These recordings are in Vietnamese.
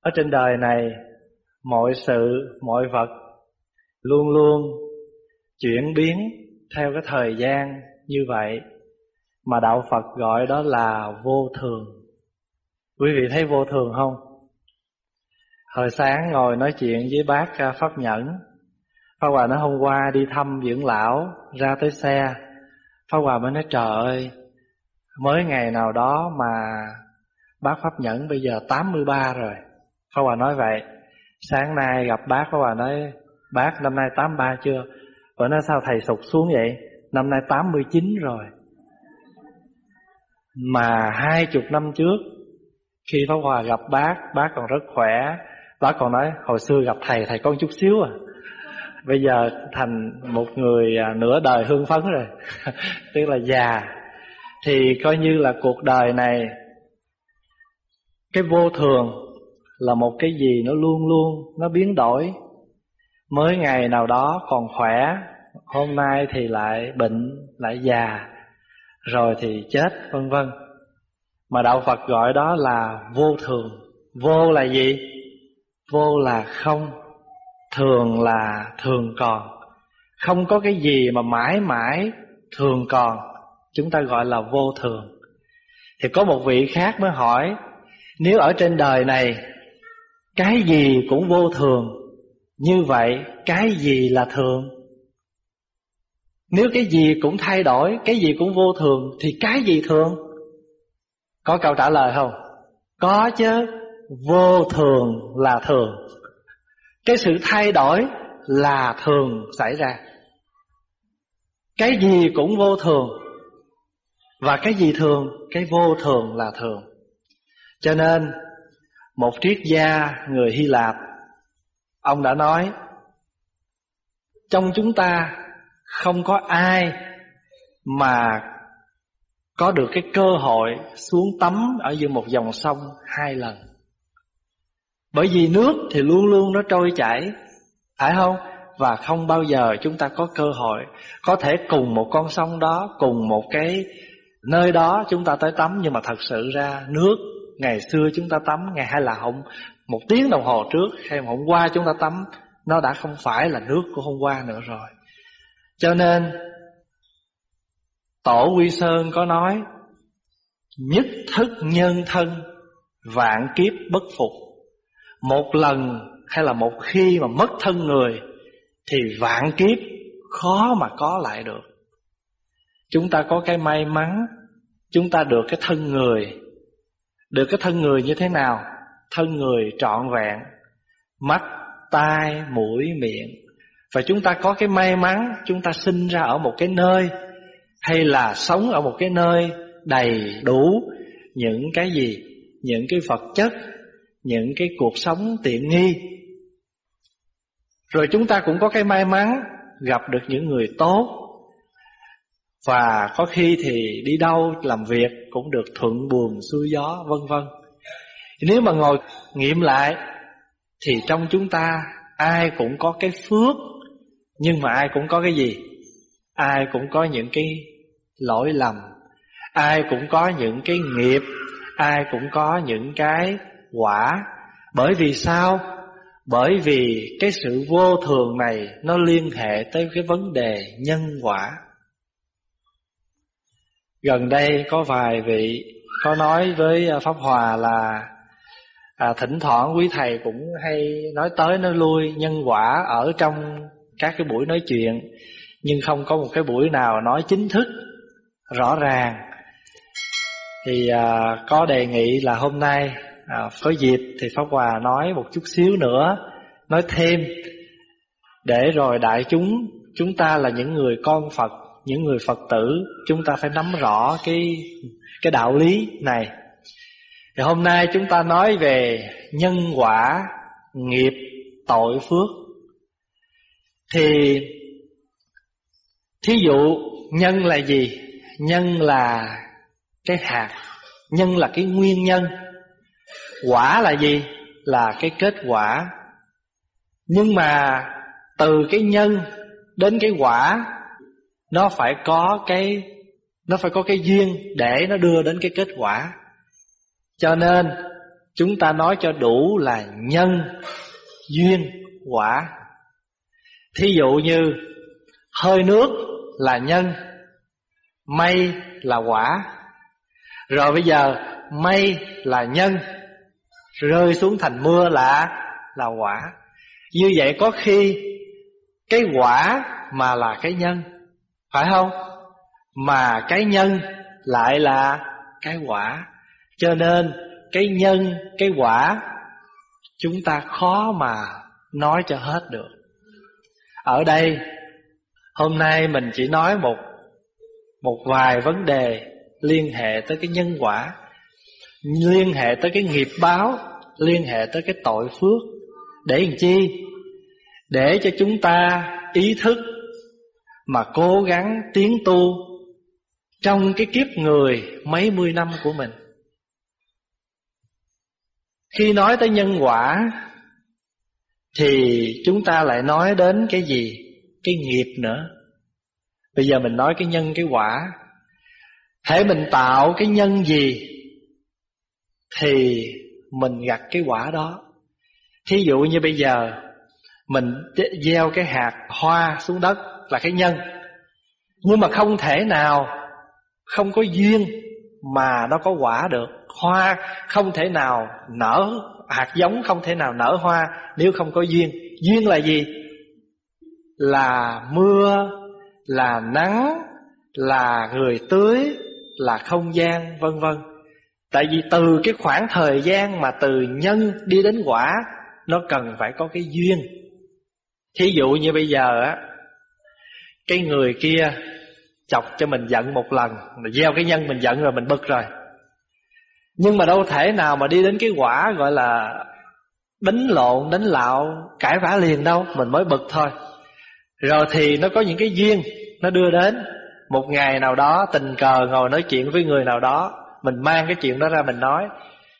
ở trên đời này, mọi sự, mọi vật luôn luôn chuyển biến theo cái thời gian như vậy mà đạo Phật gọi đó là vô thường. Quý vị thấy vô thường không? Hồi sáng ngồi nói chuyện với bác à, Pháp Nhẫn Pháp Hòa nói, hôm qua đi thăm dưỡng lão, Ra tới xe Pháp Hòa mới nói, trời ơi, Mới ngày nào đó mà Bác Pháp Nhẫn bây giờ 83 rồi Pháp Hòa nói vậy. Sáng nay gặp bác, Pháp Hòa nói, Bác, năm nay 83 chưa? Bữa nói sao thầy sụt xuống vậy? Năm nay 89 rồi. Mà hai chục năm trước, Khi Pháp Hòa gặp bác Bác còn rất khỏe. Bác còn nói, hồi xưa gặp thầy Thầy con chút xíu à. Bây giờ thành một người à, nửa đời hương phấn rồi. Tức là già. Thì coi như là cuộc đời này, Cái vô thường là một cái gì nó luôn luôn, Nó biến đổi. Mới ngày nào đó còn khỏe, Hôm nay thì lại bệnh, Lại già, Rồi thì chết, vân vân. Mà Đạo Phật gọi đó là vô thường. Vô là gì? Vô là không, Thường là thường còn. Không có cái gì mà mãi mãi thường còn, Chúng ta gọi là vô thường. Thì có một vị khác mới hỏi, Nếu ở trên đời này cái gì cũng vô thường, Như vậy cái gì là thường? Nếu cái gì cũng thay đổi, Cái gì cũng vô thường, Thì cái gì thường? Có câu trả lời không? Có chứ, Vô thường là thường. Cái sự thay đổi là thường xảy ra. Cái gì cũng vô thường. Và cái gì thường? Cái vô thường là thường. Cho nên một triết gia người Hy Lạp, Ông đã nói, Trong chúng ta Không có ai Mà Có được cái cơ hội Xuống tắm ở giữa một dòng sông Hai lần bởi vì nước thì luôn luôn nó trôi chảy, Phải không? Và không bao giờ chúng ta có cơ hội Có thể cùng một con sông đó, Cùng một cái nơi đó chúng ta tới tắm Nhưng mà thật sự ra nước Ngày xưa chúng ta tắm Ngày hay là hôm một tiếng đồng hồ trước Hay hôm qua chúng ta tắm Nó đã không phải là nước của hôm qua nữa rồi Cho nên Tổ Quy Sơn có nói Nhất thức nhân thân Vạn kiếp bất phục một lần hay là một khi mà mất thân người thì vạn kiếp khó mà có lại được. Chúng ta có cái may mắn, chúng ta được cái thân người. Được cái thân người như thế nào? Thân người trọn vẹn, mắt, tai, mũi, miệng. Và chúng ta có cái may mắn chúng ta sinh ra ở một cái nơi hay là sống ở một cái nơi đầy đủ những cái gì? Những cái vật chất những cái cuộc sống tiện nghi. Rồi chúng ta cũng có cái may mắn gặp được những người tốt và có khi thì đi đâu làm việc cũng được thuận buồm xuôi gió vân vân. Nếu mà ngồi nghiệm lại thì trong chúng ta ai cũng có cái phước nhưng mà ai cũng có cái gì? Ai cũng có những cái lỗi lầm, ai cũng có những cái nghiệp, ai cũng có những cái quả Bởi vì sao? Bởi vì cái sự vô thường này Nó liên hệ tới cái vấn đề nhân quả Gần đây có vài vị Có nói với à, Pháp Hòa là à, Thỉnh thoảng quý thầy cũng hay nói tới nói lui Nhân quả ở trong các cái buổi nói chuyện Nhưng không có một cái buổi nào nói chính thức Rõ ràng. Thì à, có đề nghị là hôm nay à, có dịp thì Pháp Hòa nói một chút xíu nữa nói thêm để rồi đại chúng chúng ta là những người con Phật những người Phật tử, chúng ta phải nắm rõ cái cái đạo lý này. Thì hôm nay chúng ta nói về nhân quả, nghiệp, tội phước. Thì thí dụ nhân là gì? Nhân là cái hạt, nhân là cái nguyên nhân. Quả là gì? Là cái kết quả. Nhưng mà từ cái nhân đến cái quả nó phải có cái, Nó phải có cái duyên để nó đưa đến cái kết quả. Cho nên, Chúng ta nói cho đủ là nhân, Duyên, quả. Thí dụ như, Hơi nước là nhân, Mây là quả. Rồi bây giờ, Mây là nhân, Rơi xuống thành mưa là Là quả. Như vậy có khi Cái quả mà là cái nhân. Phải không? Mà cái nhân lại là cái quả. Cho nên cái nhân, cái quả Chúng ta khó mà nói cho hết được. Ở đây Hôm nay mình chỉ nói một Một vài vấn đề Liên hệ tới cái nhân quả Liên hệ tới cái nghiệp báo Liên hệ tới cái tội phước. Để làm chi? Để cho chúng ta ý thức mà cố gắng tiến tu Trong cái kiếp người mấy mươi năm của mình. Khi nói tới nhân quả, Thì chúng ta lại nói đến cái gì? Cái nghiệp nữa. Bây giờ mình nói cái nhân, cái quả. Hễ mình tạo cái nhân gì, Thì mình gặt cái quả đó. Thí dụ như bây giờ, Mình gieo cái hạt hoa xuống đất là cái nhân. Nhưng mà không thể nào, Không có duyên Mà nó có quả được. Hoa không thể nào nở, Hạt giống không thể nào nở hoa Nếu không có duyên. Duyên là gì? Là mưa, Là nắng, Là người tưới, Là không gian, vân vân. Tại vì từ cái khoảng thời gian Mà từ nhân đi đến quả, Nó cần phải có cái duyên. Thí dụ như bây giờ á cái người kia Chọc cho mình giận một lần Gieo cái nhân mình giận rồi mình bực rồi nhưng mà đâu thể nào mà đi đến cái quả gọi là đánh lộn, đánh lạo, cãi vã liền đâu, mình mới bực thôi. Rồi thì nó có những cái duyên nó đưa đến một ngày nào đó tình cờ ngồi nói chuyện với người nào đó, mình mang cái chuyện đó ra mình nói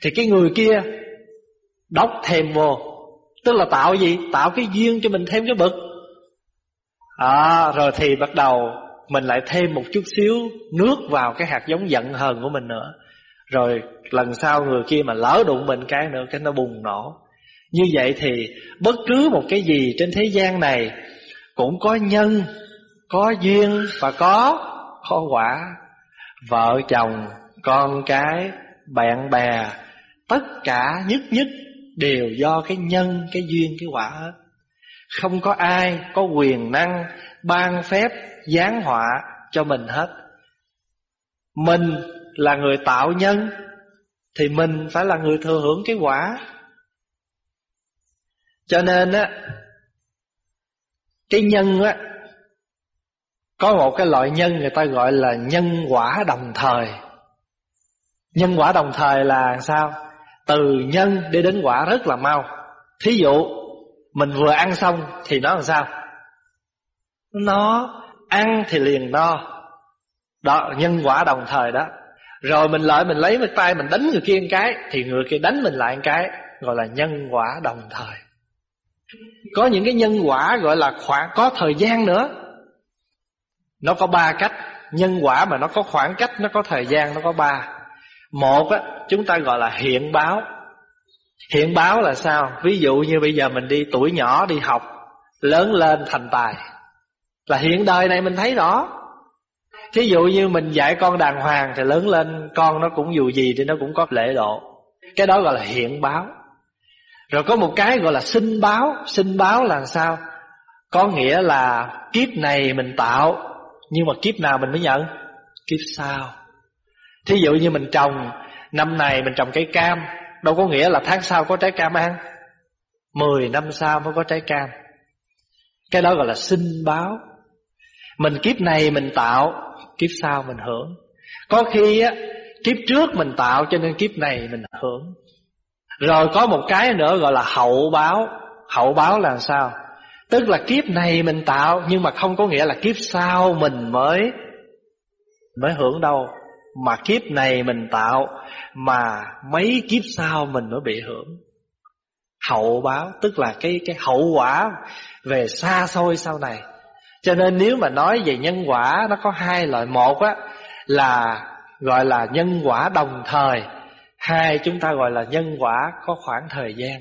thì cái người kia đốc thêm vô, tức là tạo gì? Tạo cái duyên cho mình thêm cái bực. À, rồi thì bắt đầu mình lại thêm một chút xíu nước vào cái hạt giống giận hờn của mình nữa. Rồi lần sau người kia mà lỡ đụng mình cái nữa Cái nó bùng nổ. Như vậy thì bất cứ một cái gì trên thế gian này Cũng có nhân Có duyên Và có có quả. Vợ chồng Con cái Bạn bè Tất cả nhất nhất Đều do cái nhân Cái duyên cái quả hết. Không có ai có quyền năng Ban phép, giáng họa cho mình hết. Mình là người tạo nhân, thì mình phải là người thừa hưởng cái quả. Cho nên á, cái nhân á, có một cái loại nhân người ta gọi là nhân quả đồng thời. Nhân quả đồng thời là sao? Từ nhân đi đến quả rất là mau. Thí dụ mình vừa ăn xong thì nó làm sao? Nó ăn thì liền no. Đó nhân quả đồng thời đó. Rồi mình lại mình lấy một tay mình đánh người kia một cái Thì người kia đánh mình lại một cái Gọi là nhân quả đồng thời. Có những cái nhân quả gọi là khoảng có thời gian nữa. Nó có ba cách. Nhân quả mà nó có khoảng cách Nó có thời gian nó có ba. Một á, chúng ta gọi là hiện báo Hiện báo là sao? Ví dụ như bây giờ mình đi tuổi nhỏ đi học, Lớn lên thành tài. Là hiện đời này mình thấy rõ. Thí dụ như mình dạy con đàng hoàng Thì lớn lên con nó cũng dù gì Thì nó cũng có lễ độ. Cái đó gọi là hiện báo. Rồi có một cái gọi là sinh báo. Sinh báo là sao? Có nghĩa là kiếp này mình tạo, Nhưng mà kiếp nào mình mới nhận? Kiếp sau. Thí dụ như mình trồng, Năm này mình trồng cây cam Đâu có nghĩa là tháng sau có trái cam ăn Mười năm sau mới có trái cam. Cái đó gọi là sinh báo. Mình kiếp này mình tạo, kiếp sau mình hưởng. Có khi á, kiếp trước mình tạo cho nên kiếp này mình hưởng. Rồi có một cái nữa gọi là hậu báo. Hậu báo là sao? Tức là kiếp này mình tạo nhưng mà không có nghĩa là kiếp sau mình mới mới hưởng đâu mà kiếp này mình tạo, mà mấy kiếp sau mình mới bị hưởng. Hậu báo, tức là cái cái hậu quả về xa xôi sau này. Cho nên nếu mà nói về nhân quả, Nó có hai loại. Một á, là gọi là nhân quả đồng thời. Hai chúng ta gọi là nhân quả có khoảng thời gian.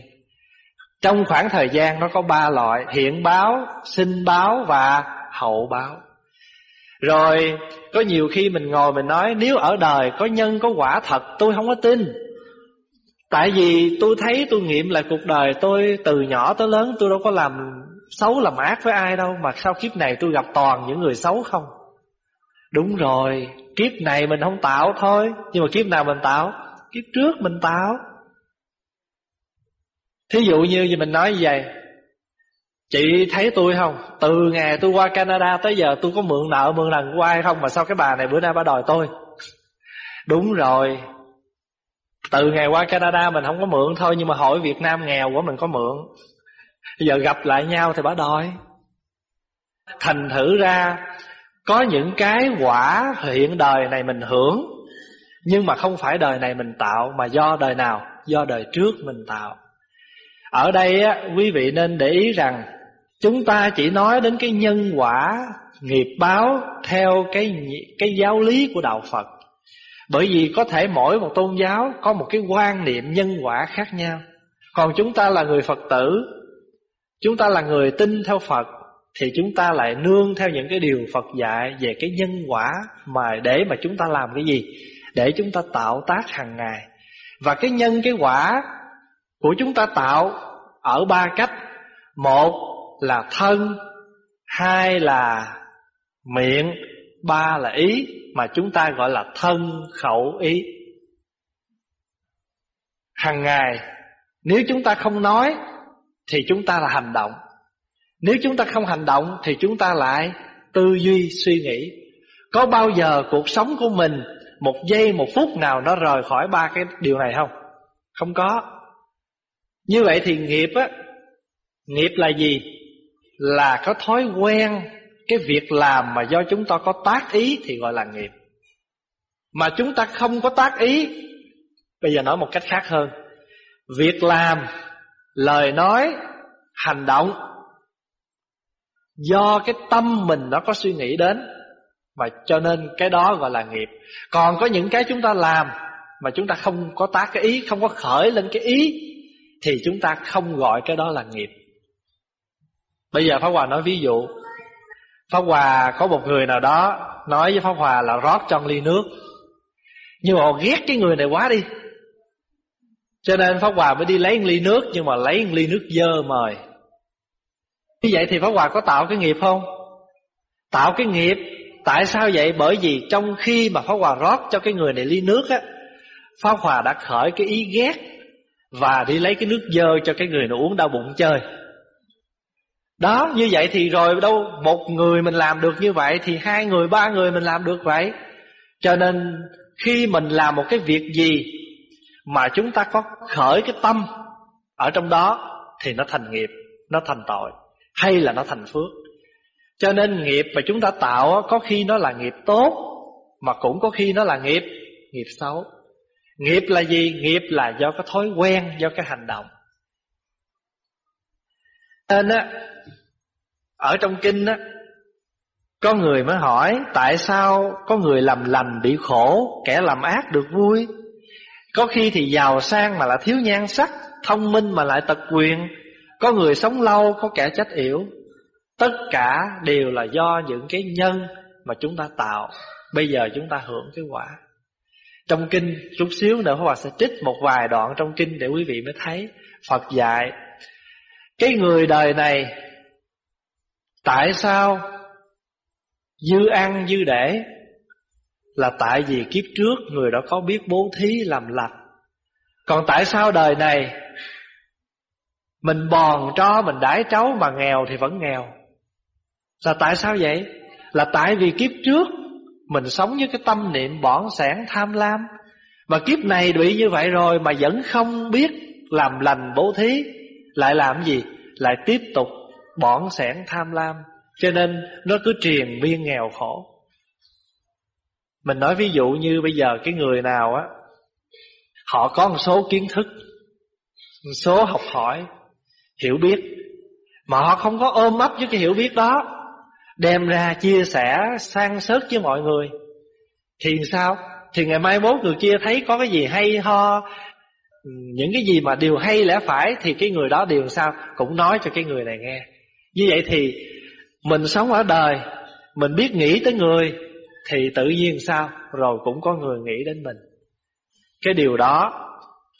Trong khoảng thời gian nó có ba loại, hiện báo, sinh báo và hậu báo rồi, có nhiều khi mình ngồi mình nói, nếu ở đời có nhân, có quả thật, tôi không có tin. Tại vì tôi thấy tôi nghiệm lại cuộc đời tôi từ nhỏ tới lớn, tôi đâu có làm xấu làm ác với ai đâu, mà sau kiếp này tôi gặp toàn những người xấu không? Đúng rồi, kiếp này mình không tạo thôi, nhưng mà kiếp nào mình tạo? Kiếp trước mình tạo. Thí dụ như gì mình nói như vậy chị thấy tôi không? Từ ngày tôi qua canada tới giờ tôi có mượn nợ mượn lần của ai không? Mà sao cái bà này bữa nay bà đòi tôi? Đúng rồi. Từ ngày qua canada mình không có mượn thôi nhưng mà hỏi việt nam nghèo quá mình có mượn. Bây giờ gặp lại nhau thì bà đòi. Thành thử ra có những cái quả hiện đời này mình hưởng nhưng mà không phải đời này mình tạo mà do đời nào? Do đời trước mình tạo. Ở đây á, quý vị nên để ý rằng chúng ta chỉ nói đến cái nhân quả nghiệp báo theo cái cái giáo lý của đạo Phật. Bởi vì có thể mỗi một tôn giáo có một cái quan niệm nhân quả khác nhau. Còn chúng ta là người Phật tử, chúng ta là người tin theo Phật thì chúng ta lại nương theo những cái điều Phật dạy về cái nhân quả mà để mà chúng ta làm cái gì? Để chúng ta tạo tác hàng ngày. Và cái nhân cái quả của chúng ta tạo ở ba cách. Một là thân, hai là miệng, ba là ý mà chúng ta gọi là thân khẩu ý. Hằng ngày nếu chúng ta không nói thì chúng ta là hành động. Nếu chúng ta không hành động thì chúng ta lại tư duy suy nghĩ. Có bao giờ cuộc sống của mình một giây một phút nào nó rời khỏi ba cái điều này không? Không có. Như vậy thì nghiệp á Nghiệp là gì? Là có thói quen Cái việc làm mà do chúng ta có tác ý Thì gọi là nghiệp. Mà chúng ta không có tác ý, Bây giờ nói một cách khác hơn. Việc làm, Lời nói, Hành động, Do cái tâm mình nó có suy nghĩ đến, Mà cho nên cái đó gọi là nghiệp. Còn có những cái chúng ta làm Mà chúng ta không có tác cái ý, Không có khởi lên cái ý, Thì chúng ta không gọi cái đó là nghiệp. Bây giờ Pháp Hòa nói ví dụ. Pháp Hòa có một người nào đó Nói với Pháp Hòa là rót trong ly nước. Nhưng mà họ ghét cái người này quá đi. Cho nên Pháp Hòa mới đi lấy một ly nước, Nhưng mà lấy một ly nước dơ mời. Như vậy thì Pháp Hòa có tạo cái nghiệp không? Tạo cái nghiệp. Tại sao vậy? Bởi vì trong khi mà Pháp Hòa rót cho cái người này ly nước á, Pháp Hòa đã khởi cái ý ghét Và đi lấy cái nước dơ cho cái người nó uống đau bụng chơi đó, như vậy thì rồi đâu Một người mình làm được như vậy Thì hai người, ba người mình làm được vậy. Cho nên khi mình làm một cái việc gì Mà chúng ta có khởi cái tâm Ở trong đó Thì nó thành nghiệp, Nó thành tội, Hay là nó thành phước. Cho nên nghiệp mà chúng ta tạo Có khi nó là nghiệp tốt, Mà cũng có khi nó là nghiệp Nghiệp xấu. Nghiệp là gì? Nghiệp là do cái thói quen, Do cái hành động. Nên á ở trong kinh á, Có người mới hỏi Tại sao có người làm lành bị khổ, Kẻ làm ác được vui? Có khi thì giàu sang mà lại thiếu nhan sắc, Thông minh mà lại tật quyền. Có người sống lâu, Có kẻ chết yểu Tất cả đều là do những cái nhân Mà chúng ta tạo. Bây giờ chúng ta hưởng cái quả. Trong kinh chút xíu nữa Hòa sẽ trích một vài đoạn trong kinh Để quý vị mới thấy Phật dạy. Cái người đời này Tại sao dư ăn dư để Là tại vì kiếp trước người đó có biết bố thí làm lành Còn tại sao đời này Mình bòn cho mình đãi cháu mà nghèo thì vẫn nghèo Là tại sao vậy? Là tại vì kiếp trước Mình sống với cái tâm niệm bỏn sẻn tham lam Mà kiếp này bị như vậy rồi Mà vẫn không biết làm lành bố thí, Lại làm gì? Lại tiếp tục bỏn sẻn tham lam, cho nên nó cứ triền miên nghèo khổ. Mình nói ví dụ như bây giờ cái người nào á, họ có một số kiến thức, một số học hỏi, hiểu biết, mà họ không có ôm ấp với cái hiểu biết đó, đem ra chia sẻ, sang sớt với mọi người, thì sao? Thì ngày mai mốt người kia thấy có cái gì hay ho, Những cái gì mà điều hay lẽ phải, Thì cái người đó điều sao? Cũng nói cho cái người này nghe. Như vậy thì mình sống ở đời Mình biết nghĩ tới người Thì tự nhiên sao? Rồi cũng có người nghĩ đến mình. Cái điều đó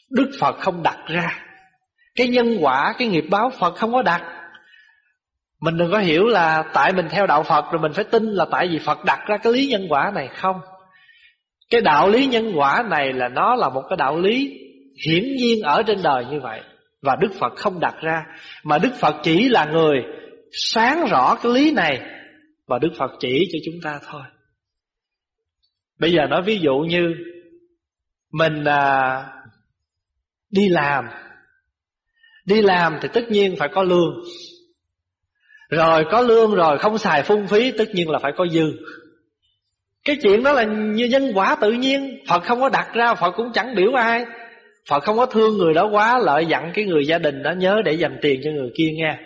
Đức Phật không đặt ra. Cái nhân quả, cái nghiệp báo Phật không có đặt. Mình đừng có hiểu là Tại mình theo đạo Phật rồi mình phải tin là Tại vì Phật đặt ra cái lý nhân quả này không? Cái đạo lý nhân quả này Là nó là một cái đạo lý Hiển nhiên ở trên đời như vậy. Và Đức Phật không đặt ra. Mà Đức Phật chỉ là người Sáng rõ cái lý này Và Đức Phật chỉ cho chúng ta thôi. Bây giờ nói ví dụ như Mình à, Đi làm. Đi làm thì tất nhiên phải có lương. Rồi có lương rồi không xài phung phí Tất nhiên là phải có dư. Cái chuyện đó là như nhân quả tự nhiên. Phật không có đặt ra Phật cũng chẳng biểu ai. Phật không có thương người đó quá Lợi dặn cái người gia đình đó nhớ để dành tiền cho người kia nghe.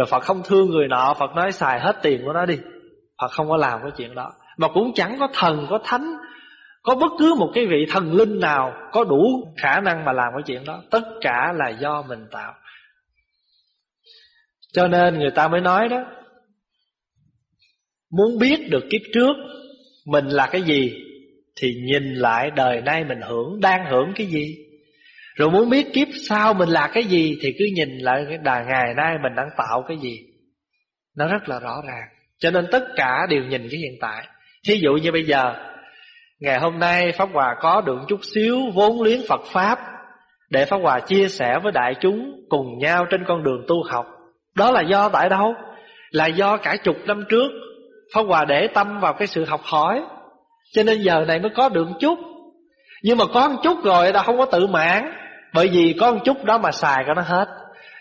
Rồi Phật không thương người nọ, Phật nói xài hết tiền của nó đi. Phật không có làm cái chuyện đó. Mà cũng chẳng có thần, có thánh, có bất cứ một cái vị thần linh nào Có đủ khả năng mà làm cái chuyện đó. Tất cả là do mình tạo. Cho nên người ta mới nói đó, Muốn biết được kiếp trước Mình là cái gì Thì nhìn lại đời nay mình hưởng, Đang hưởng cái gì. Rồi muốn biết kiếp sau mình là cái gì Thì cứ nhìn lại cái đà ngày nay Mình đang tạo cái gì. Nó rất là rõ ràng. Cho nên tất cả đều nhìn cái hiện tại. Thí dụ như bây giờ, Ngày hôm nay Pháp Hòa có được chút xíu vốn liếng Phật Pháp Để Pháp Hòa chia sẻ với đại chúng cùng nhau trên con đường tu học. Đó là do tại đâu? Là do cả chục năm trước Pháp Hòa để tâm vào cái sự học hỏi. Cho nên giờ này mới có được chút. Nhưng mà có một chút rồi đã không có tự mãn. Bởi vì có một chút đó mà xài cho nó hết.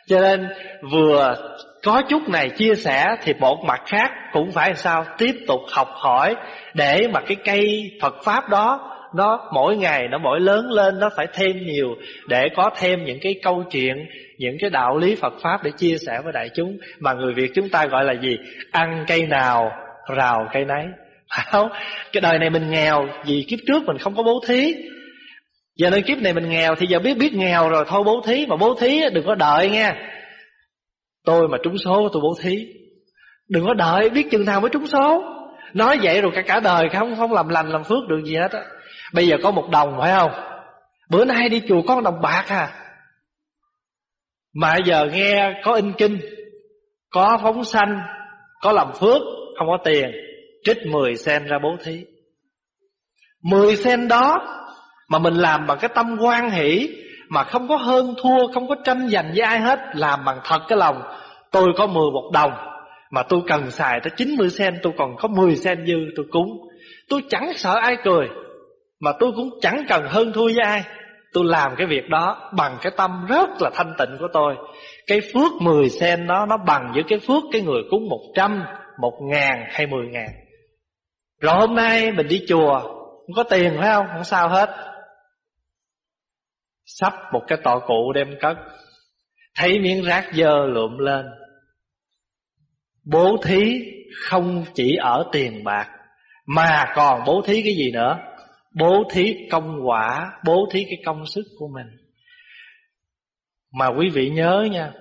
Cho nên, vừa có chút này chia sẻ Thì một mặt khác cũng phải sao Tiếp tục học hỏi để mà cái cây Phật pháp đó, nó mỗi ngày nó mỗi lớn lên, nó phải thêm nhiều để có thêm những cái câu chuyện, những cái đạo lý Phật pháp để chia sẻ với đại chúng. Mà người Việt chúng ta gọi là gì? Ăn cây nào, rào cây nấy. Phải không? Cái đời này mình nghèo vì kiếp trước mình không có bố thí giờ nên kiếp này mình nghèo thì giờ biết biết nghèo rồi, thôi bố thí, mà bố thí đừng có đợi nghe. Tôi mà trúng số, tôi bố thí. Đừng có đợi, biết chừng nào mới trúng số. Nói vậy rồi cả cả đời không không làm lành, làm phước được gì hết á. Bây giờ có một đồng, phải không? Bữa nay đi chùa có một đồng bạc à. Mà giờ nghe có in kinh, Có phóng sanh, Có làm phước, Không có tiền, Trích 10 sen ra bố thí. 10 sen đó mà mình làm bằng cái tâm quan hỷ, Mà không có hơn thua, Không có tranh giành với ai hết, Làm bằng thật cái lòng. Tôi có 11 đồng, mà tôi cần xài tới 90 sen Tôi còn có 10 sen dư, tôi cúng. Tôi chẳng sợ ai cười, Mà tôi cũng chẳng cần hơn thua với ai. Tôi làm cái việc đó Bằng cái tâm rất là thanh tịnh của tôi. Cái phước 10 sen đó, Nó bằng với cái phước cái người cúng 100 1 ngàn hay 10 ngàn. Rồi hôm nay mình đi chùa, Không có tiền phải không? Không sao hết. Sắp một cái tọa cụ đem cất. Thấy miếng rác dơ lượm lên. Bố thí không chỉ ở tiền bạc, Mà còn bố thí cái gì nữa? Bố thí công quả, Bố thí cái công sức của mình. Mà quý vị nhớ nha,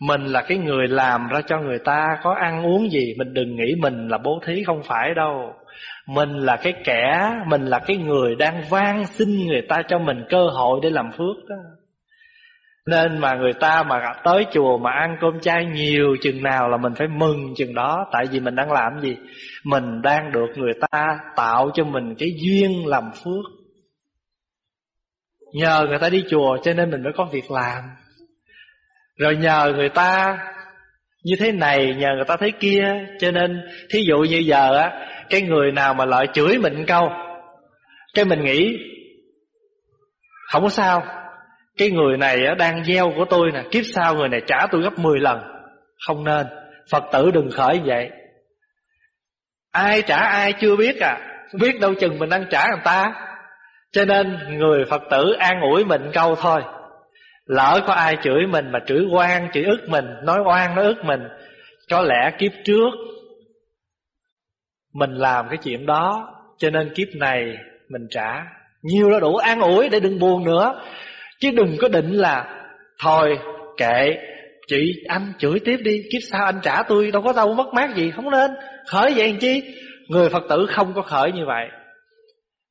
Mình là cái người làm ra cho người ta, Có ăn uống gì Mình đừng nghĩ mình là bố thí không phải đâu. Mình là cái kẻ, Mình là cái người đang van xin người ta cho mình cơ hội để làm phước đó. Nên mà người ta mà tới chùa mà ăn cơm chay nhiều chừng nào là mình phải mừng chừng đó. Tại vì mình đang làm gì? Mình đang được người ta tạo cho mình cái duyên làm phước. Nhờ người ta đi chùa cho nên mình mới có việc làm. Rồi nhờ người ta như thế này, nhờ người ta thấy kia. Cho nên thí dụ như giờ á cái người nào mà lợi chửi mình câu, Cái mình nghĩ Không có sao. Cái người này đang gieo của tôi nè, Kiếp sau người này trả tôi gấp 10 lần. Không nên. Phật tử đừng khởi vậy. Ai trả ai chưa biết à. Biết đâu chừng mình đang trả người ta. Cho nên người Phật tử an ủi mình câu thôi. Lỡ có ai chửi mình mà chửi oan, Chửi ức mình, Nói oan, nói ức mình, Có lẽ kiếp trước mình làm cái chuyện đó, Cho nên kiếp này Mình trả. Nhiều là đủ an ủi để đừng buồn nữa. Chứ đừng có định là, Thôi, kệ, Chị anh chửi tiếp đi, Kiếp sau anh trả tôi, đâu có đâu mất mát gì, Không nên. Khởi vậy làm chi? Người Phật tử không có khởi như vậy.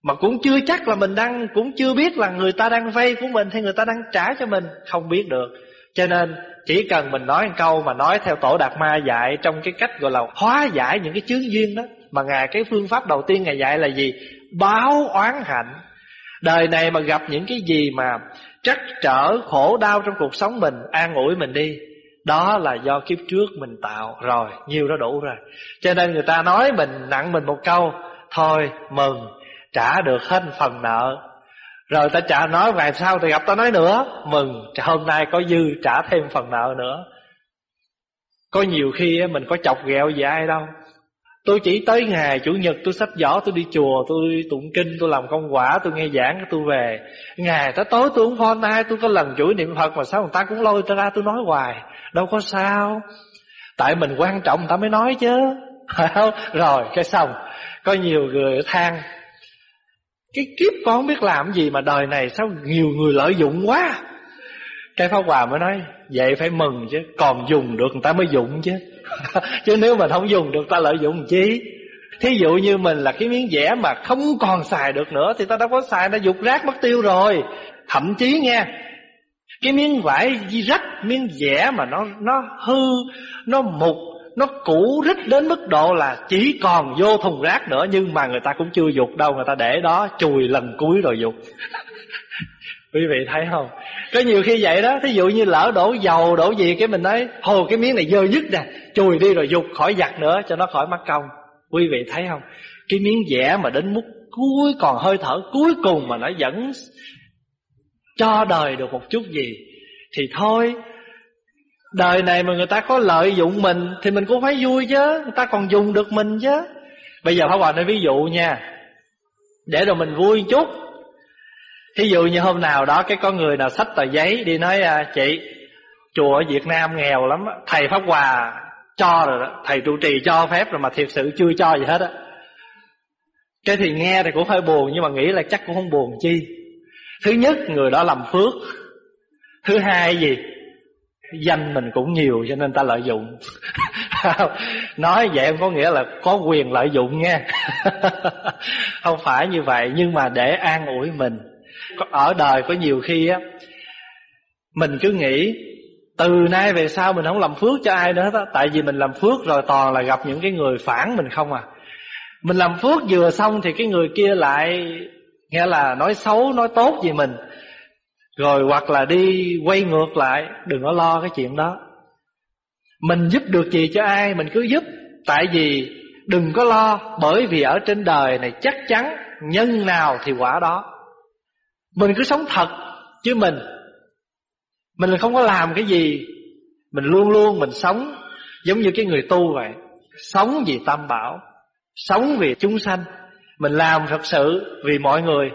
Mà cũng chưa chắc là mình đang, Cũng chưa biết là người ta đang vay của mình Hay người ta đang trả cho mình, Không biết được. Cho nên chỉ cần mình nói một câu Mà nói theo tổ Đạt Ma dạy Trong cái cách gọi là hóa giải những cái chướng duyên đó mà Ngài cái phương pháp đầu tiên Ngài dạy là gì? Báo oán hạnh. Đời này mà gặp những cái gì mà trắc trở khổ đau trong cuộc sống mình An ủi mình đi Đó là do kiếp trước mình tạo. Rồi, nhiều đó đủ rồi. Cho nên người ta nói mình nặng mình một câu Thôi, mừng Trả được hết phần nợ. Rồi ta trả nói vài sau thì gặp ta nói nữa Mừng, hôm nay có dư trả thêm phần nợ nữa. Có nhiều khi mình có chọc ghẹo gì ai đâu. Tôi chỉ tới ngày Chủ nhật tôi sách giỏ, tôi đi chùa, Tôi tụng kinh, tôi làm công quả, Tôi nghe giảng, tôi về. Ngày tới tối tôi cũng phone ai Tôi có lần chửi niệm Phật Mà sao người ta cũng lôi tôi ra tôi nói hoài. Đâu có sao. Tại mình quan trọng người ta mới nói chứ. Rồi, cái xong. Có nhiều người than Cái kiếp con không biết làm gì Mà đời này sao nhiều người lợi dụng quá. Cái Pháp Hòa mới nói, Vậy phải mừng chứ. Còn dùng được người ta mới dụng chứ chứ nếu mà không dùng được, ta lợi dụng chi? Thí dụ như mình là cái miếng vẽ mà không còn xài được nữa, thì ta đâu có xài, ta dục rác mất tiêu rồi. Thậm chí nghe, cái miếng vải rách, miếng vẽ mà nó nó hư, nó mục, nó cũ rích đến mức độ là chỉ còn vô thùng rác nữa, nhưng mà người ta cũng chưa dục đâu, người ta để đó, chùi lần cuối rồi dục. Quý vị thấy không? Có nhiều khi vậy đó, thí dụ như lỡ đổ dầu, đổ gì, cái mình nói hồ cái miếng này dơ nhất nè, chùi đi rồi dục khỏi giặt nữa cho nó khỏi mắc công. Quý vị thấy không? Cái miếng vẽ mà đến mức cuối còn hơi thở, cuối cùng mà nó vẫn cho đời được một chút gì, thì thôi, đời này mà người ta có lợi dụng mình thì mình cũng phải vui chứ, người ta còn dùng được mình chứ. Bây giờ Pháp Hòa nói ví dụ nha, để rồi mình vui chút Thí dụ như hôm nào đó cái có người nào xách tờ giấy đi nói à, chị chùa ở Việt Nam nghèo lắm thầy pháp hòa cho rồi đó thầy trụ trì cho phép rồi mà thiệt sự chưa cho gì hết á. Cái thì nghe thì cũng hơi buồn nhưng mà nghĩ là chắc cũng không buồn chi. Thứ nhất người đó làm phước. Thứ hai gì? Danh mình cũng nhiều cho nên ta lợi dụng. Nói vậy không có nghĩa là có quyền lợi dụng nha. Không phải như vậy nhưng mà để an ủi mình ở đời có nhiều khi á, mình cứ nghĩ, từ nay về sau mình không làm phước cho ai nữa đó tại vì mình làm phước rồi toàn là gặp những cái người phản mình không à. Mình làm phước vừa xong thì cái người kia lại nghe là nói xấu, nói tốt gì mình. Rồi hoặc là đi quay ngược lại, đừng có lo cái chuyện đó. Mình giúp được gì cho ai, mình cứ giúp. Tại vì đừng có lo, bởi vì ở trên đời này chắc chắn nhân nào thì quả đó mình cứ sống thật chứ mình Mình không có làm cái gì, Mình luôn luôn mình sống Giống như cái người tu vậy. Sống vì tam bảo, Sống vì chúng sanh. Mình làm thật sự vì mọi người.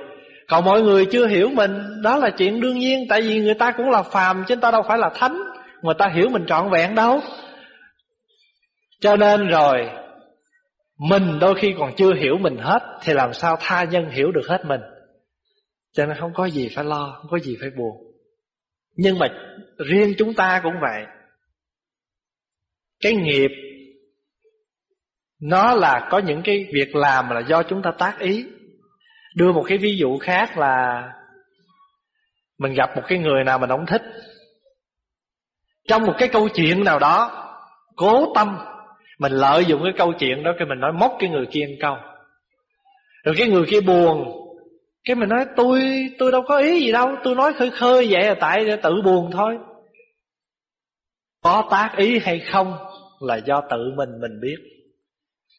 Còn mọi người chưa hiểu mình, Đó là chuyện đương nhiên, Tại vì người ta cũng là phàm Chứ người ta đâu phải là thánh. Người ta hiểu mình trọn vẹn đâu. Cho nên rồi, Mình đôi khi còn chưa hiểu mình hết Thì làm sao tha nhân hiểu được hết mình? Cho nên không có gì phải lo, Không có gì phải buồn. Nhưng mà riêng chúng ta cũng vậy. Cái nghiệp, Nó là có những cái việc làm là do chúng ta tác ý. Đưa một cái ví dụ khác là Mình gặp một cái người nào mình không thích. Trong một cái câu chuyện nào đó, Cố tâm, Mình lợi dụng cái câu chuyện đó Cái mình nói móc cái người kia một câu. Rồi cái người kia buồn cái mình nói, tôi tôi đâu có ý gì đâu, Tôi nói khơi khơi vậy là tại để tự buồn thôi. Có tác ý hay không Là do tự mình mình biết.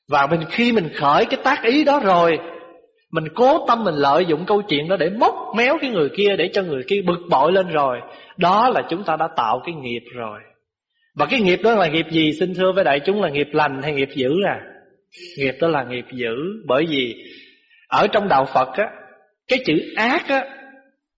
Và mình khi mình khởi cái tác ý đó rồi, Mình cố tâm mình lợi dụng câu chuyện đó Để móc méo cái người kia, Để cho người kia bực bội lên rồi. Đó là chúng ta đã tạo cái nghiệp rồi. Và cái nghiệp đó là nghiệp gì? Xin thưa với đại chúng, là nghiệp lành hay nghiệp dữ à? Nghiệp đó là nghiệp dữ Bởi vì ở trong đạo Phật á cái chữ ác á,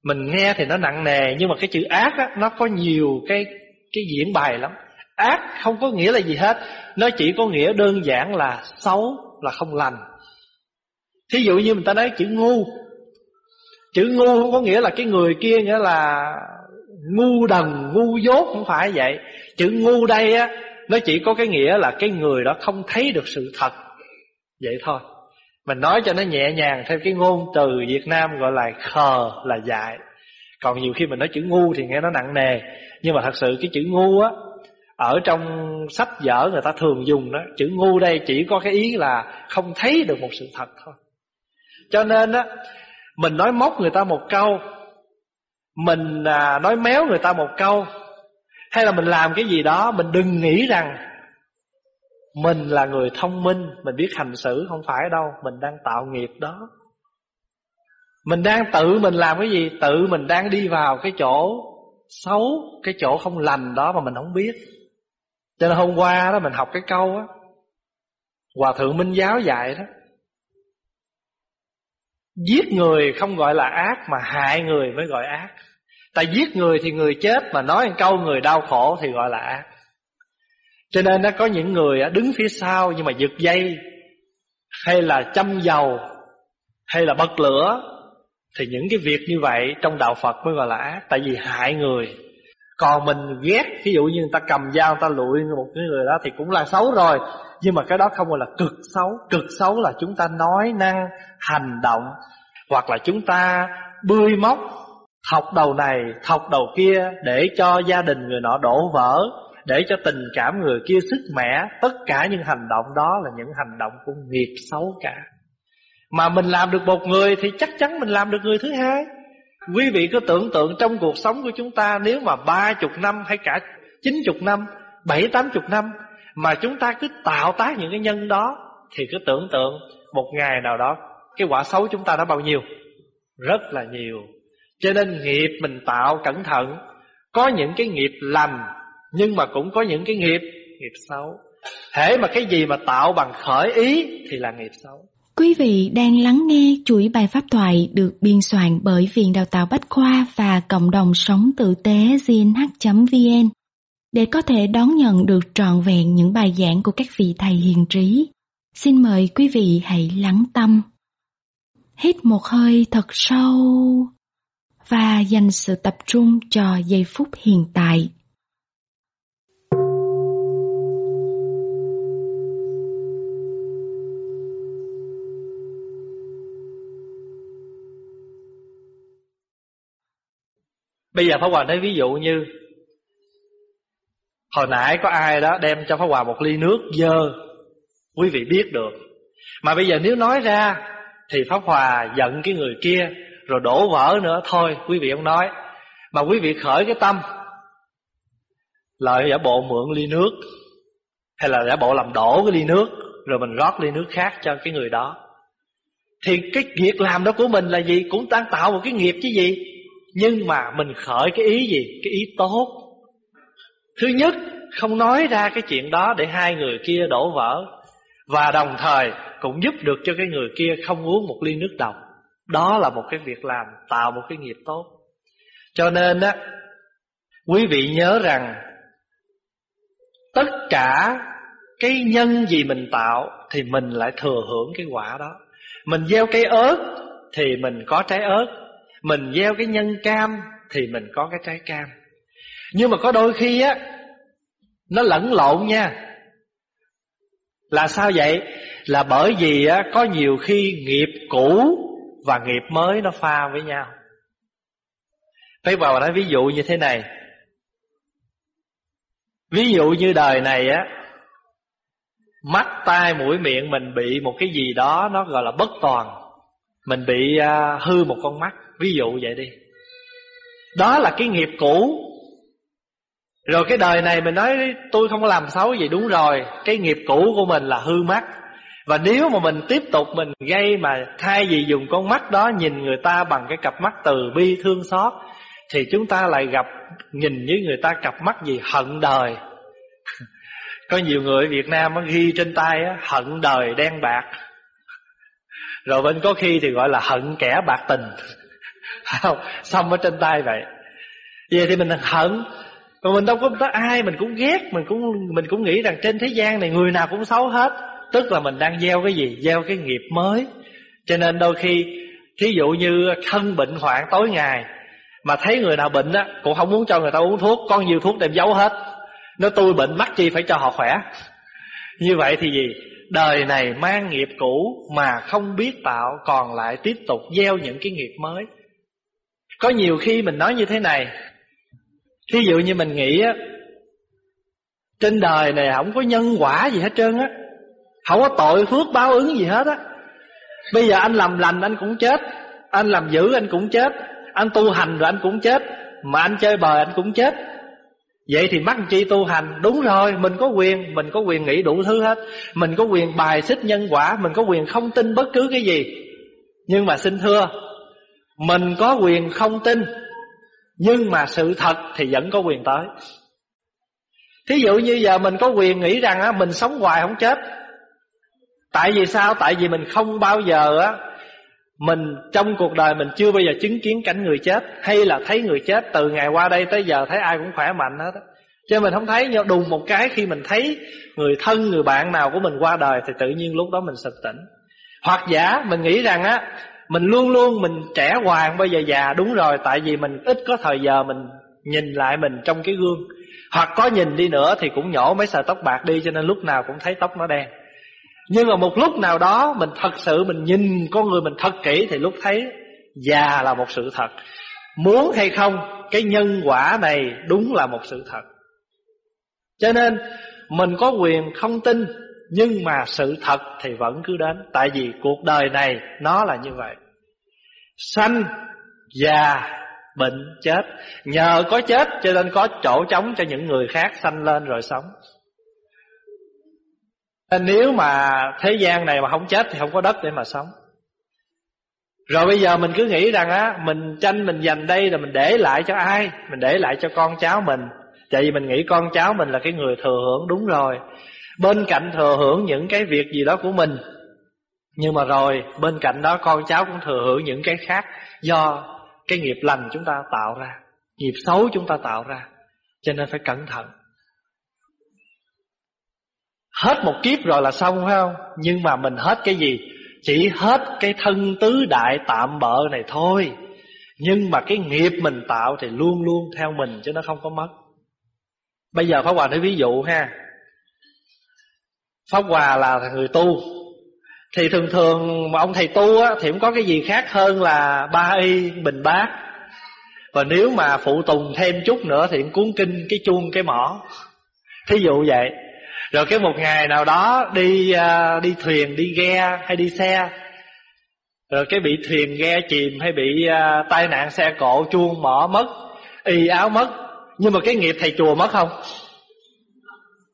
mình nghe thì nó nặng nề, nhưng mà cái chữ ác á, nó có nhiều cái cái diễn bài lắm. Ác không có nghĩa là gì hết, nó chỉ có nghĩa đơn giản là xấu, là không lành. Thí dụ như người ta nói chữ ngu. Chữ ngu không có nghĩa là cái người kia nghĩa là ngu đần, ngu dốt, không phải vậy. Chữ ngu đây á, nó chỉ có cái nghĩa là cái người đó không thấy được sự thật. Vậy thôi mình nói cho nó nhẹ nhàng theo cái ngôn từ Việt Nam gọi là khờ là dại. Còn nhiều khi mình nói chữ ngu thì nghe nó nặng nề. Nhưng mà thật sự cái chữ ngu á ở trong sách vở người ta thường dùng đó chữ ngu đây chỉ có cái ý là không thấy được một sự thật thôi. Cho nên á mình nói móc người ta một câu mình à, nói méo người ta một câu hay là mình làm cái gì đó mình đừng nghĩ rằng mình là người thông minh, mình biết hành xử không phải đâu, mình đang tạo nghiệp đó. Mình đang tự mình làm cái gì? Tự mình đang đi vào cái chỗ xấu, cái chỗ không lành đó mà mình không biết. Cho nên hôm qua đó mình học cái câu á, hòa thượng minh giáo dạy đó, giết người không gọi là ác mà hại người mới gọi ác. Tại giết người thì người chết mà nói một câu người đau khổ thì gọi là ác cho nên nó có những người đứng phía sau nhưng mà giật dây, hay là châm dầu, hay là bật lửa, thì những cái việc như vậy trong đạo Phật mới gọi là ác. Tại vì hại người. Còn mình ghét, Ví dụ như người ta cầm dao, người ta lụi một cái người đó Thì cũng là xấu rồi. Nhưng mà cái đó không gọi là cực xấu. Cực xấu là chúng ta nói năng, Hành động, Hoặc là chúng ta bươi móc, Thọc đầu này, thọc đầu kia Để cho gia đình người nọ đổ vỡ. Để cho tình cảm người kia sức mẻ, Tất cả những hành động đó Là những hành động của nghiệp xấu cả. Mà mình làm được một người Thì chắc chắn mình làm được người thứ hai. Quý vị cứ tưởng tượng trong cuộc sống của chúng ta, Nếu mà ba chục năm hay cả chín chục năm, Bảy, tám chục năm Mà chúng ta cứ tạo tác những cái nhân đó, Thì cứ tưởng tượng Một ngày nào đó Cái quả xấu chúng ta đã bao nhiêu? Rất là nhiều. Cho nên nghiệp mình tạo cẩn thận. Có những cái nghiệp lành nhưng mà cũng có những cái nghiệp Nghiệp xấu Thế mà cái gì mà tạo bằng khởi ý Thì là nghiệp xấu Quý vị đang lắng nghe chuỗi bài pháp thoại được biên soạn bởi Viện Đào tạo Bách Khoa và Cộng đồng Sống Tử tế gnh.vn để có thể đón nhận được trọn vẹn những bài giảng của các vị thầy hiền trí. Xin mời quý vị hãy lắng tâm. Hít một hơi thật sâu và dành sự tập trung cho giây phút hiện tại. Bây giờ Pháp Hòa nói ví dụ như, Hồi nãy có ai đó đem cho Pháp Hòa một ly nước dơ, Quý vị biết được. Mà bây giờ nếu nói ra, Thì Pháp Hòa giận cái người kia, Rồi đổ vỡ nữa, Thôi, quý vị không nói. Mà quý vị khởi cái tâm Lợi giả bộ mượn ly nước, Hay là giả bộ làm đổ cái ly nước, Rồi mình rót ly nước khác cho cái người đó. Thì cái việc làm đó của mình là gì? Cũng đang tạo một cái nghiệp chứ gì? Nhưng mà mình khởi cái ý gì? Cái ý tốt. Thứ nhất, không nói ra cái chuyện đó Để hai người kia đổ vỡ. Và đồng thời cũng giúp được cho cái người kia Không uống một ly nước độc. Đó là một cái việc làm Tạo một cái nghiệp tốt. Cho nên á, Quý vị nhớ rằng Tất cả Cái nhân gì mình tạo Thì mình lại thừa hưởng cái quả đó. Mình gieo cây ớt Thì mình có trái ớt mình gieo cái nhân cam Thì mình có cái trái cam. Nhưng mà có đôi khi á Nó lẫn lộn nha. Là sao vậy? Là bởi vì á có nhiều khi nghiệp cũ Và nghiệp mới nó pha với nhau. Phải vào nói ví dụ như thế này. Ví dụ như đời này á Mắt, tai, mũi, miệng mình bị một cái gì đó Nó gọi là bất toàn. Mình bị uh, hư một con mắt. Ví dụ vậy đi. Đó là cái nghiệp cũ. Rồi cái đời này mình nói Tôi không có làm xấu gì. Đúng rồi Cái nghiệp cũ của mình là hư mắt. Và nếu mà mình tiếp tục mình gây Mà thay vì dùng con mắt đó Nhìn người ta bằng cái cặp mắt từ bi thương xót Thì chúng ta lại gặp Nhìn với người ta cặp mắt gì hận đời. Có nhiều người ở Việt Nam ghi trên tay Hận đời đen bạc. Rồi bên có khi thì gọi là hận kẻ bạc tình. Không? Xong ở trên tay vậy. Vậy thì mình hận. Mà mình đâu có có ai mình cũng ghét, mình cũng mình cũng nghĩ rằng trên thế gian này người nào cũng xấu hết. Tức là mình đang gieo cái gì? Gieo cái nghiệp mới. Cho nên đôi khi, thí dụ như thân bệnh hoạn tối ngày, mà thấy người nào bệnh á, cũng không muốn cho người ta uống thuốc con nhiều thuốc đem giấu hết. Nếu tôi bệnh mắc chi phải cho họ khỏe? Như vậy thì gì? Đời này mang nghiệp cũ mà không biết tạo còn lại tiếp tục gieo những cái nghiệp mới. Có nhiều khi mình nói như thế này. Thí dụ như mình nghĩ á, trên đời này không có nhân quả gì hết trơn á. Không có tội phước báo ứng gì hết á. Bây giờ anh làm lành anh cũng chết, anh làm dữ anh cũng chết, anh tu hành rồi anh cũng chết, mà anh chơi bời anh cũng chết vậy thì mắc chi tu hành, đúng rồi, mình có quyền, mình có quyền nghĩ đủ thứ hết. Mình có quyền bài xích nhân quả, mình có quyền không tin bất cứ cái gì. Nhưng mà xin thưa, mình có quyền không tin, nhưng mà sự thật thì vẫn có quyền tới. Thí dụ như giờ mình có quyền nghĩ rằng á, mình sống hoài không chết. Tại vì sao? Tại vì mình không bao giờ á mình trong cuộc đời mình chưa bao giờ chứng kiến cảnh người chết hay là thấy người chết từ ngày qua đây tới giờ thấy ai cũng khỏe mạnh hết cho mình không thấy nhau đùng một cái khi mình thấy người thân, người bạn nào của mình qua đời thì tự nhiên lúc đó mình sực tỉnh. Hoặc giả mình nghĩ rằng á, mình luôn luôn mình trẻ hoàng bây giờ già, đúng rồi, tại vì mình ít có thời giờ mình nhìn lại mình trong cái gương. Hoặc có nhìn đi nữa thì cũng nhổ mấy sợi tóc bạc đi, cho nên lúc nào cũng thấy tóc nó đen nhưng mà một lúc nào đó mình thật sự mình nhìn con người mình thật kỹ thì lúc thấy già là một sự thật. Muốn hay không, cái nhân quả này đúng là một sự thật. Cho nên, mình có quyền không tin, nhưng mà sự thật thì vẫn cứ đến. Tại vì cuộc đời này nó là như vậy. Sanh, già, bệnh, chết. Nhờ có chết cho nên có chỗ trống cho những người khác sanh lên rồi sống nên nếu mà thế gian này mà không chết thì không có đất để mà sống. Rồi bây giờ mình cứ nghĩ rằng á, mình tranh, mình dành đây là mình để lại cho ai? Mình để lại cho con cháu mình. Tại vì mình nghĩ con cháu mình là cái người thừa hưởng đúng rồi. Bên cạnh thừa hưởng những cái việc gì đó của mình, nhưng mà rồi bên cạnh đó con cháu cũng thừa hưởng những cái khác do cái nghiệp lành chúng ta tạo ra, nghiệp xấu chúng ta tạo ra. Cho nên phải cẩn thận hết một kiếp rồi là xong, phải không? Nhưng mà mình hết cái gì? Chỉ hết cái thân tứ đại tạm bợ này thôi. Nhưng mà cái nghiệp mình tạo thì luôn luôn theo mình, chứ nó không có mất. Bây giờ pháp hòa nói ví dụ ha. Pháp hòa là người tu. Thì thường thường mà ông thầy tu á, thì cũng có cái gì khác hơn là ba y bình bát. Và nếu mà phụ tùng thêm chút nữa thì cũng cuốn kinh cái chuông cái mỏ. Thí dụ vậy rồi cái một ngày nào đó đi uh, đi thuyền đi ghe hay đi xe rồi cái bị thuyền ghe chìm hay bị uh, tai nạn xe cộ chuông mỏ mất y áo mất. Nhưng mà cái nghiệp thầy chùa mất không?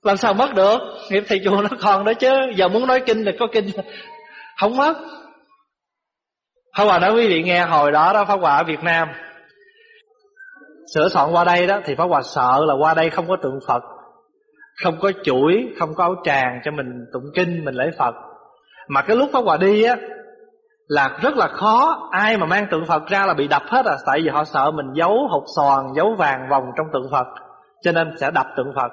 Làm sao mất được? Nghiệp thầy chùa nó còn đó chứ. Giờ muốn nói kinh là có kinh. Không mất. Pháp Hòa nói quý vị nghe hồi đó đó Pháp Hòa ở Việt Nam Sửa soạn qua đây đó Thì Pháp Hòa sợ là qua đây không có tượng Phật. Không có chuỗi Không có áo tràng cho mình tụng kinh Mình lễ Phật. Mà cái lúc Pháp Hòa đi á Là rất là khó. Ai mà mang tượng Phật ra là bị đập hết à. Tại vì họ sợ mình giấu hột xoàn Giấu vàng vòng trong tượng Phật Cho nên sẽ đập tượng Phật.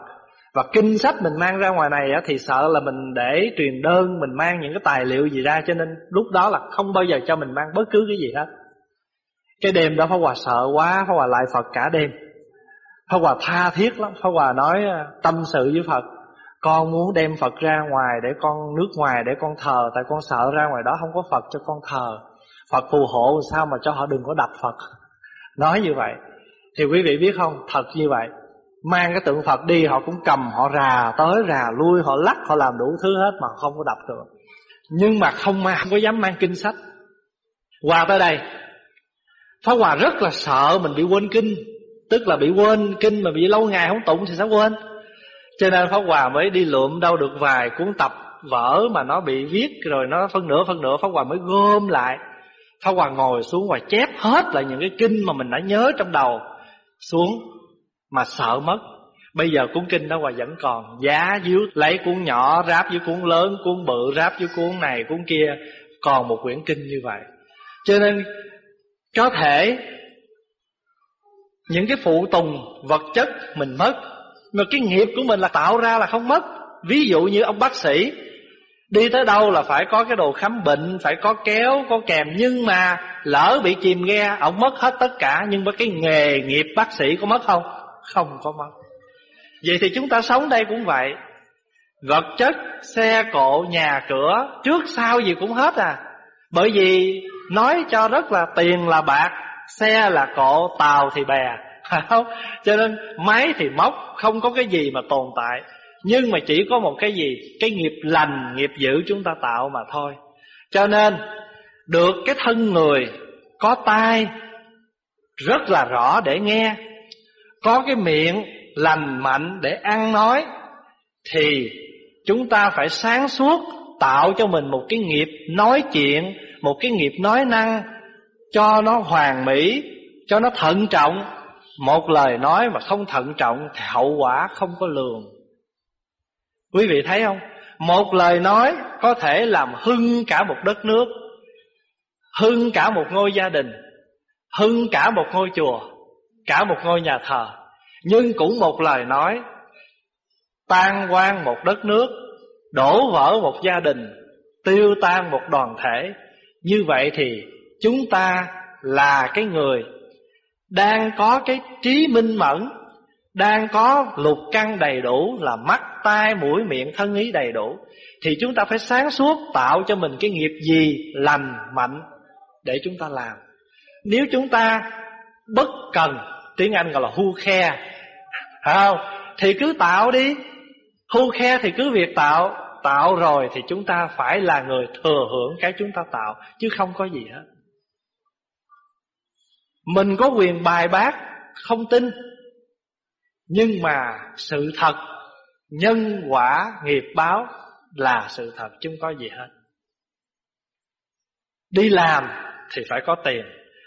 Và kinh sách mình mang ra ngoài này á, thì sợ là mình để truyền đơn Mình mang những cái tài liệu gì ra Cho nên lúc đó là không bao giờ cho mình mang bất cứ cái gì hết. Cái đêm đó Pháp Hòa sợ quá Pháp Hòa lại Phật cả đêm. Pháp Hòa tha thiết lắm. Pháp Hòa nói à, tâm sự với Phật. Con muốn đem Phật ra ngoài Để con nước ngoài để con thờ Tại con sợ ra ngoài đó không có Phật cho con thờ. Phật phù hộ sao mà cho họ đừng có đập Phật. Nói như vậy. Thì quý vị biết không? Thật như vậy. Mang cái tượng Phật đi họ cũng cầm Họ rà tới rà lui Họ lắc họ làm đủ thứ hết mà không có đập được. Nhưng mà không, mang, không có dám mang kinh sách. Qua tới đây. Pháp Hòa rất là sợ mình bị quên kinh. Tức là bị quên, kinh mà bị lâu ngày không tụng thì sao quên? Cho nên Pháp Hòa mới đi lượm đâu được vài cuốn tập vở mà nó bị viết, Rồi nó phân nửa phân nửa, Pháp Hòa mới gom lại. Pháp Hòa ngồi xuống và chép hết lại những cái kinh mà mình đã nhớ trong đầu Xuống mà sợ mất. Bây giờ cuốn kinh đó Hòa vẫn còn Giá díu, lấy cuốn nhỏ, ráp với cuốn lớn, Cuốn bự, ráp với cuốn này, cuốn kia, Còn một quyển kinh như vậy. Cho nên có thể những cái phụ tùng vật chất mình mất Mà cái nghiệp của mình là tạo ra là không mất. Ví dụ như ông bác sĩ Đi tới đâu là phải có cái đồ khám bệnh Phải có kéo, có kèm. Nhưng mà lỡ bị chìm ghe Ông mất hết tất cả. Nhưng mà cái nghề nghiệp bác sĩ có mất không? Không có mất. Vậy thì chúng ta sống đây cũng vậy. Vật chất, xe cộ, nhà cửa Trước sau gì cũng hết à. Bởi vì nói cho rất là tiền là bạc Xe là cộ, tàu thì bè. Không? Cho nên máy thì móc Không có cái gì mà tồn tại. Nhưng mà chỉ có một cái gì? Cái nghiệp lành, nghiệp dữ chúng ta tạo mà thôi. Cho nên Được cái thân người Có tai Rất là rõ để nghe Có cái miệng lành mạnh để ăn nói Thì chúng ta phải sáng suốt Tạo cho mình một cái nghiệp nói chuyện Một cái nghiệp nói năng cho nó hoàn mỹ, Cho nó thận trọng. Một lời nói mà không thận trọng Thì hậu quả không có lường. Quý vị thấy không? Một lời nói có thể làm hưng cả một đất nước, Hưng cả một ngôi gia đình, Hưng cả một ngôi chùa, Cả một ngôi nhà thờ. Nhưng cũng một lời nói, Tan quan một đất nước, Đổ vỡ một gia đình, Tiêu tan một đoàn thể. Như vậy thì chúng ta là cái người Đang có cái trí minh mẫn Đang có lục căn đầy đủ Là mắt, tai, mũi, miệng, thân ý đầy đủ Thì chúng ta phải sáng suốt Tạo cho mình cái nghiệp gì lành mạnh Để chúng ta làm. Nếu chúng ta bất cần Tiếng Anh gọi là hu khe không? Thì cứ tạo đi. Hu khe thì cứ việc tạo. Tạo rồi thì chúng ta phải là người thừa hưởng cái chúng ta tạo Chứ không có gì hết. Mình có quyền bài bác, Không tin. Nhưng mà sự thật, Nhân quả, nghiệp báo Là sự thật, chứ không có gì hết. Đi làm thì phải có tiền.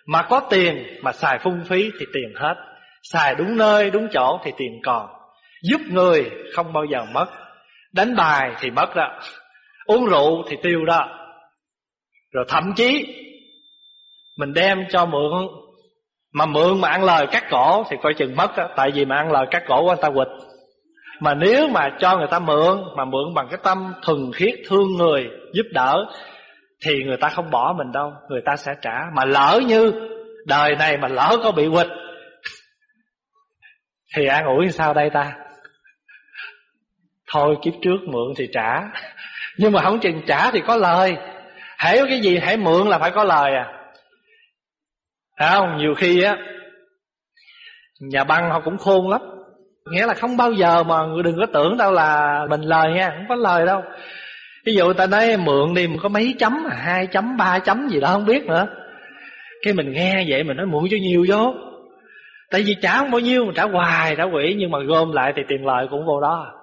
Mà có tiền mà xài phung phí thì tiền hết. Xài đúng nơi, đúng chỗ thì tiền còn. Giúp người không bao giờ mất. Đánh bài thì mất đó. Uống rượu thì tiêu đó. Rồi thậm chí, Mình đem cho mượn mà mượn mà ăn lời cắt cổ Thì coi chừng mất á, Tại vì mà ăn lời cắt cổ của người ta quịch Mà nếu mà cho người ta mượn, Mà mượn bằng cái tâm thuần khiết thương người Giúp đỡ, Thì người ta không bỏ mình đâu, Người ta sẽ trả. Mà lỡ như Đời này mà lỡ có bị quịch Thì an ủi sao đây ta? Thôi kiếp trước mượn thì trả. Nhưng mà không chừng trả thì có lời. Hãy cái gì hãy mượn là phải có lời à không? Nhiều khi á Nhà băng họ cũng khôn lắm. Nghĩa là không bao giờ mà người đừng có tưởng đâu là mình lời nha Không có lời đâu. Ví dụ ta nói mượn đi có mấy chấm à, hai chấm, ba chấm gì đó không biết nữa. Cái mình nghe vậy mình nói mượn cho nhiều vô. Tại vì trả không bao nhiêu mà trả hoài trả quỷ Nhưng mà gom lại thì tiền lời cũng vô đó.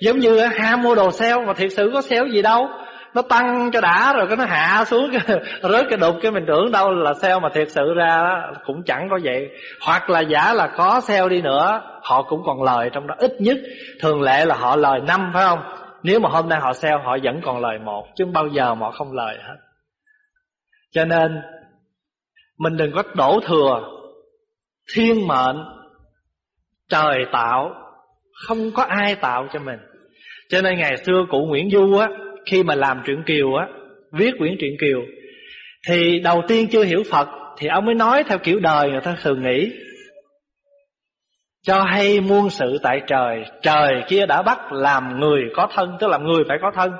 Giống như ham mua đồ sale Mà thiệt sự có sale gì đâu. Nó tăng cho đã rồi, cái nó hạ xuống Rớt cái đục, cái mình tưởng đâu là sale Mà thiệt sự ra cũng chẳng có vậy. Hoặc là giả là có sale đi nữa, Họ cũng còn lời trong đó. Ít nhất, thường lệ là họ lời năm, phải không? Nếu mà hôm nay họ sale, Họ vẫn còn lời một, Chứ bao giờ họ không lời hết. Cho nên, Mình đừng có đổ thừa Thiên mệnh, Trời tạo. Không có ai tạo cho mình. Cho nên ngày xưa cụ Nguyễn Du á khi mà làm truyện Kiều á, Viết quyển truyện Kiều, Thì đầu tiên chưa hiểu Phật Thì ông mới nói theo kiểu đời người ta thường nghĩ, Cho hay muôn sự tại trời Trời kia đã bắt làm người có thân Tức là người phải có thân,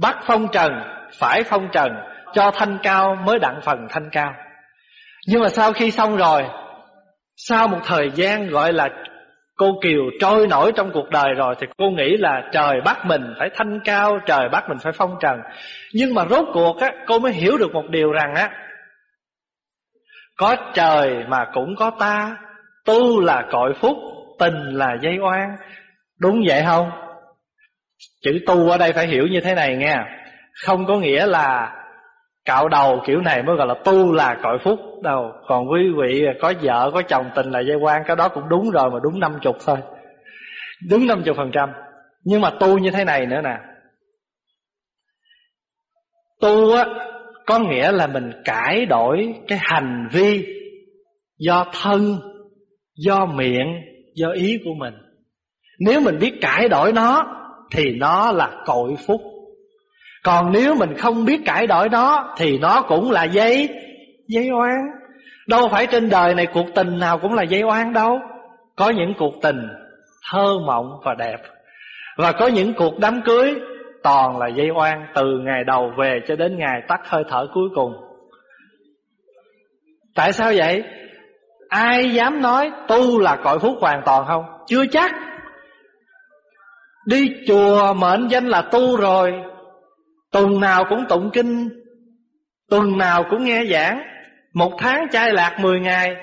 Bắt phong trần, Phải phong trần, Cho thanh cao mới đặng phần thanh cao. Nhưng mà sau khi xong rồi, Sau một thời gian gọi là Cô Kiều trôi nổi trong cuộc đời rồi Thì cô nghĩ là trời bắt mình phải thanh cao, Trời bắt mình phải phong trần. Nhưng mà rốt cuộc á, Cô mới hiểu được một điều rằng á, Có trời mà cũng có ta, Tu là cội phúc, Tình là dây oan. Đúng vậy không? Chữ tu ở đây phải hiểu như thế này nghe. Không có nghĩa là Cạo đầu kiểu này mới gọi là tu là cội phúc. Đâu, Còn quý vị, có vợ, có chồng, tình là dây quan, Cái đó cũng đúng rồi mà đúng năm chục thôi. Đúng năm chục phần trăm. Nhưng mà tu như thế này nữa nè. Tu á, Có nghĩa là mình cải đổi Cái hành vi Do thân, Do miệng, Do ý của mình. Nếu mình biết cải đổi nó, Thì nó là cội phúc. Còn nếu mình không biết cải đổi nó Thì nó cũng là dây Dây oan Đâu phải trên đời này cuộc tình nào cũng là dây oan đâu. Có những cuộc tình Thơ mộng và đẹp. Và có những cuộc đám cưới Toàn là dây oan Từ ngày đầu về cho đến ngày tắt hơi thở cuối cùng. Tại sao vậy? Ai dám nói tu là cõi phúc hoàn toàn không? Chưa chắc. Đi chùa mệnh danh là tu rồi Tuần nào cũng tụng kinh, Tuần nào cũng nghe giảng. Một tháng trai lạc 10 ngày.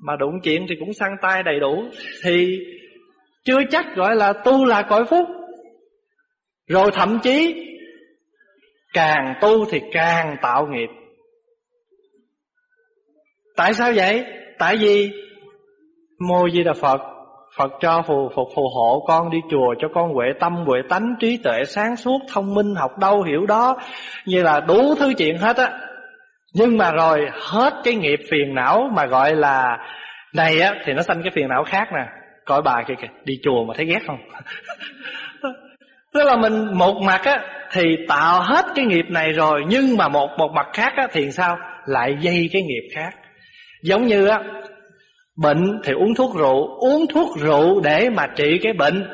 Mà đụng chuyện thì cũng săn tay đầy đủ. Thì chưa chắc gọi là tu là cõi phúc. Rồi thậm chí, Càng tu thì càng tạo nghiệp. Tại sao vậy? Tại vì Mô Di Đà Phật Phật cho phù phục phù hộ con đi chùa cho con huệ tâm, huệ tánh, trí tuệ, sáng suốt, thông minh, học đâu hiểu đó. Như là đủ thứ chuyện hết á. Nhưng mà rồi hết cái nghiệp phiền não mà gọi là Này á thì nó sanh cái phiền não khác nè. Coi bà kìa kìa, đi chùa mà thấy ghét không? Tức là mình một mặt á thì tạo hết cái nghiệp này rồi Nhưng mà một một mặt khác á thì sao? Lại dây cái nghiệp khác. Giống như á Bệnh thì uống thuốc rượu, Uống thuốc rượu để mà trị cái bệnh.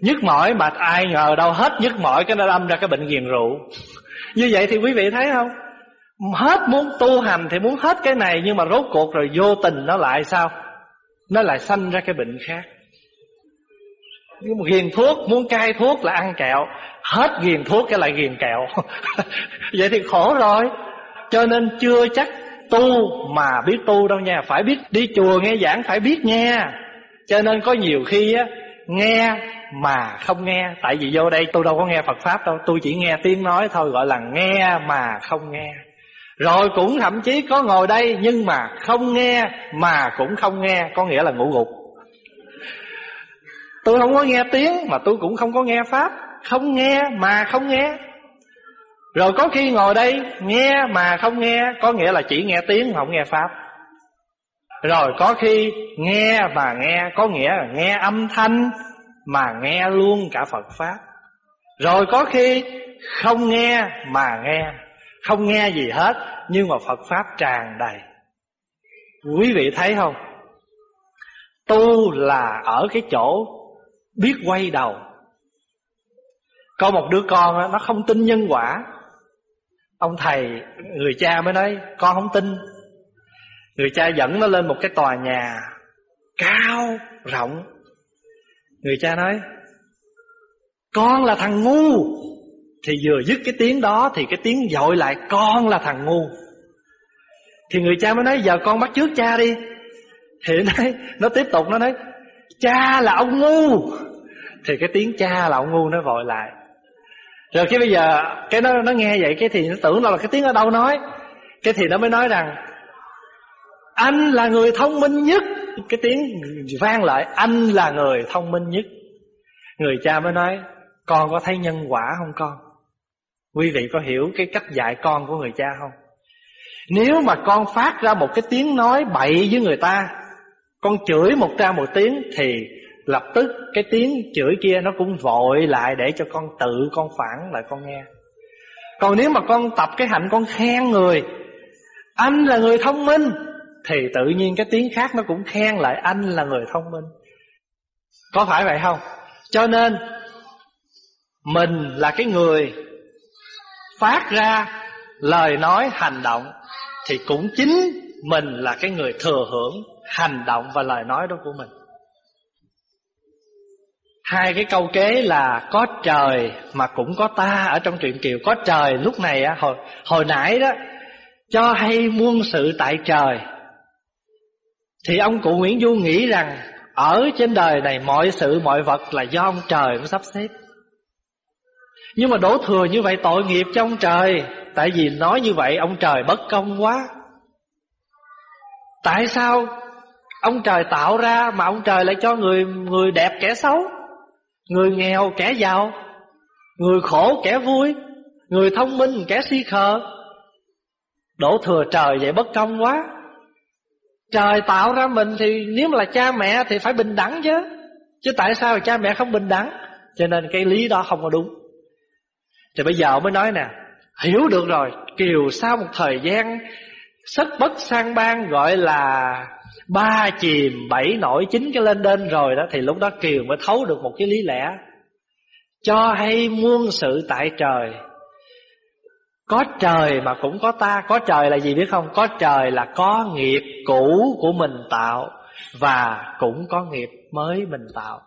Nhức mỏi mà ai ngờ đâu hết nhức mỏi Cái nó đâm ra cái bệnh nghiền rượu. Như vậy thì quý vị thấy không? Hết muốn tu hành thì muốn hết cái này, Nhưng mà rốt cuộc rồi vô tình nó lại sao? Nó lại sanh ra cái bệnh khác. Ghiền thuốc, Muốn cai thuốc là ăn kẹo. Hết ghiền thuốc cái lại ghiền kẹo. Vậy thì khổ rồi. Cho nên chưa chắc tu mà biết tu đâu nha. Phải biết đi chùa nghe giảng, phải biết nghe. Cho nên có nhiều khi á, Nghe mà không nghe. Tại vì vô đây tôi đâu có nghe Phật Pháp đâu. Tôi chỉ nghe tiếng nói thôi, Gọi là nghe mà không nghe. Rồi cũng thậm chí có ngồi đây Nhưng mà không nghe, Mà cũng không nghe. Có nghĩa là ngủ gục. Tôi không có nghe tiếng Mà tôi cũng không có nghe Pháp. Không nghe mà không nghe rồi có khi ngồi đây nghe mà không nghe, Có nghĩa là chỉ nghe tiếng không nghe Pháp. Rồi có khi nghe mà nghe, Có nghĩa là nghe âm thanh Mà nghe luôn cả Phật Pháp. Rồi có khi không nghe mà nghe, Không nghe gì hết, Nhưng mà Phật Pháp tràn đầy. Quý vị thấy không? Tu là ở cái chỗ Biết quay đầu. Có một đứa con nó không tin nhân quả. Ông thầy Người cha mới nói Con không tin. Người cha dẫn nó lên một cái tòa nhà Cao rộng. Người cha nói Con là thằng ngu. Thì vừa dứt cái tiếng đó Thì cái tiếng dội lại Con là thằng ngu. Thì người cha mới nói Giờ con bắt trước cha đi. Thì nó, nó tiếp tục nó nói Cha là ông ngu. Thì cái tiếng cha là ông ngu nó vội lại rồi cái bây giờ, Cái nó nó nghe vậy, Cái thì nó tưởng nó là cái tiếng ở đâu nói. Cái thì nó mới nói rằng, Anh là người thông minh nhất. Cái tiếng vang lại, Anh là người thông minh nhất. Người cha mới nói, Con có thấy nhân quả không con? Quý vị có hiểu cái cách dạy con của người cha không? Nếu mà con phát ra một cái tiếng nói bậy với người ta, Con chửi một ra một tiếng Thì Lập tức, cái tiếng chửi kia nó cũng vội lại để cho con tự, con phản lại con nghe. Còn nếu mà con tập cái hạnh con khen người, Anh là người thông minh, Thì tự nhiên cái tiếng khác nó cũng khen lại anh là người thông minh. Có phải vậy không? Cho nên, Mình là cái người Phát ra lời nói hành động, Thì cũng chính mình là cái người thừa hưởng Hành động và lời nói đó của mình. Hai cái câu kế là có trời mà cũng có ta ở trong truyện Kiều. Có trời lúc này á hồi, hồi nãy đó Cho hay muôn sự tại trời. Thì ông cụ Nguyễn Du nghĩ rằng Ở trên đời này mọi sự mọi vật là do ông trời cũng sắp xếp. Nhưng mà đổ thừa như vậy tội nghiệp cho ông trời. Tại vì nói như vậy ông trời bất công quá. Tại sao ông trời tạo ra mà ông trời lại cho người người đẹp kẻ xấu? Người nghèo kẻ giàu, Người khổ kẻ vui, Người thông minh kẻ si khờ. Đổ thừa trời vậy bất công quá. Trời tạo ra mình thì nếu mà là cha mẹ thì phải bình đẳng chứ. Chứ tại sao cha mẹ không bình đẳng? Cho nên cái lý đó không có đúng. Thì bây giờ mới nói nè, Hiểu được rồi, Kiều sau một thời gian, Sức bất sang ban gọi là Ba chìm, bảy nổi, chín cái lên đên rồi đó, Thì lúc đó Kiều mới thấu được một cái lý lẽ. Cho hay muôn sự tại trời. Có trời mà cũng có ta. Có trời là gì biết không? Có trời là có nghiệp cũ của mình tạo Và cũng có nghiệp mới mình tạo.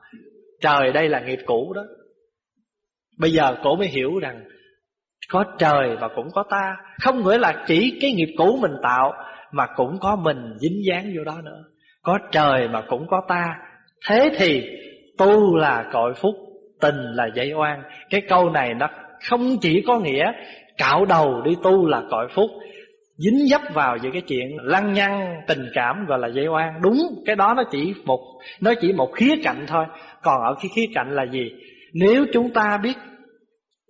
Trời đây là nghiệp cũ đó. Bây giờ cổ mới hiểu rằng Có trời và cũng có ta. Không nghĩa là chỉ cái nghiệp cũ mình tạo mà cũng có mình dính dáng vô đó nữa. Có trời mà cũng có ta. Thế thì tu là cội phúc, Tình là dạy oan. Cái câu này nó không chỉ có nghĩa Cạo đầu đi tu là cội phúc, Dính dấp vào những cái chuyện lăng nhăng, tình cảm gọi là dây oan. Đúng, cái đó nó chỉ một, Nó chỉ một khía cạnh thôi. Còn ở cái khía cạnh là gì? Nếu chúng ta biết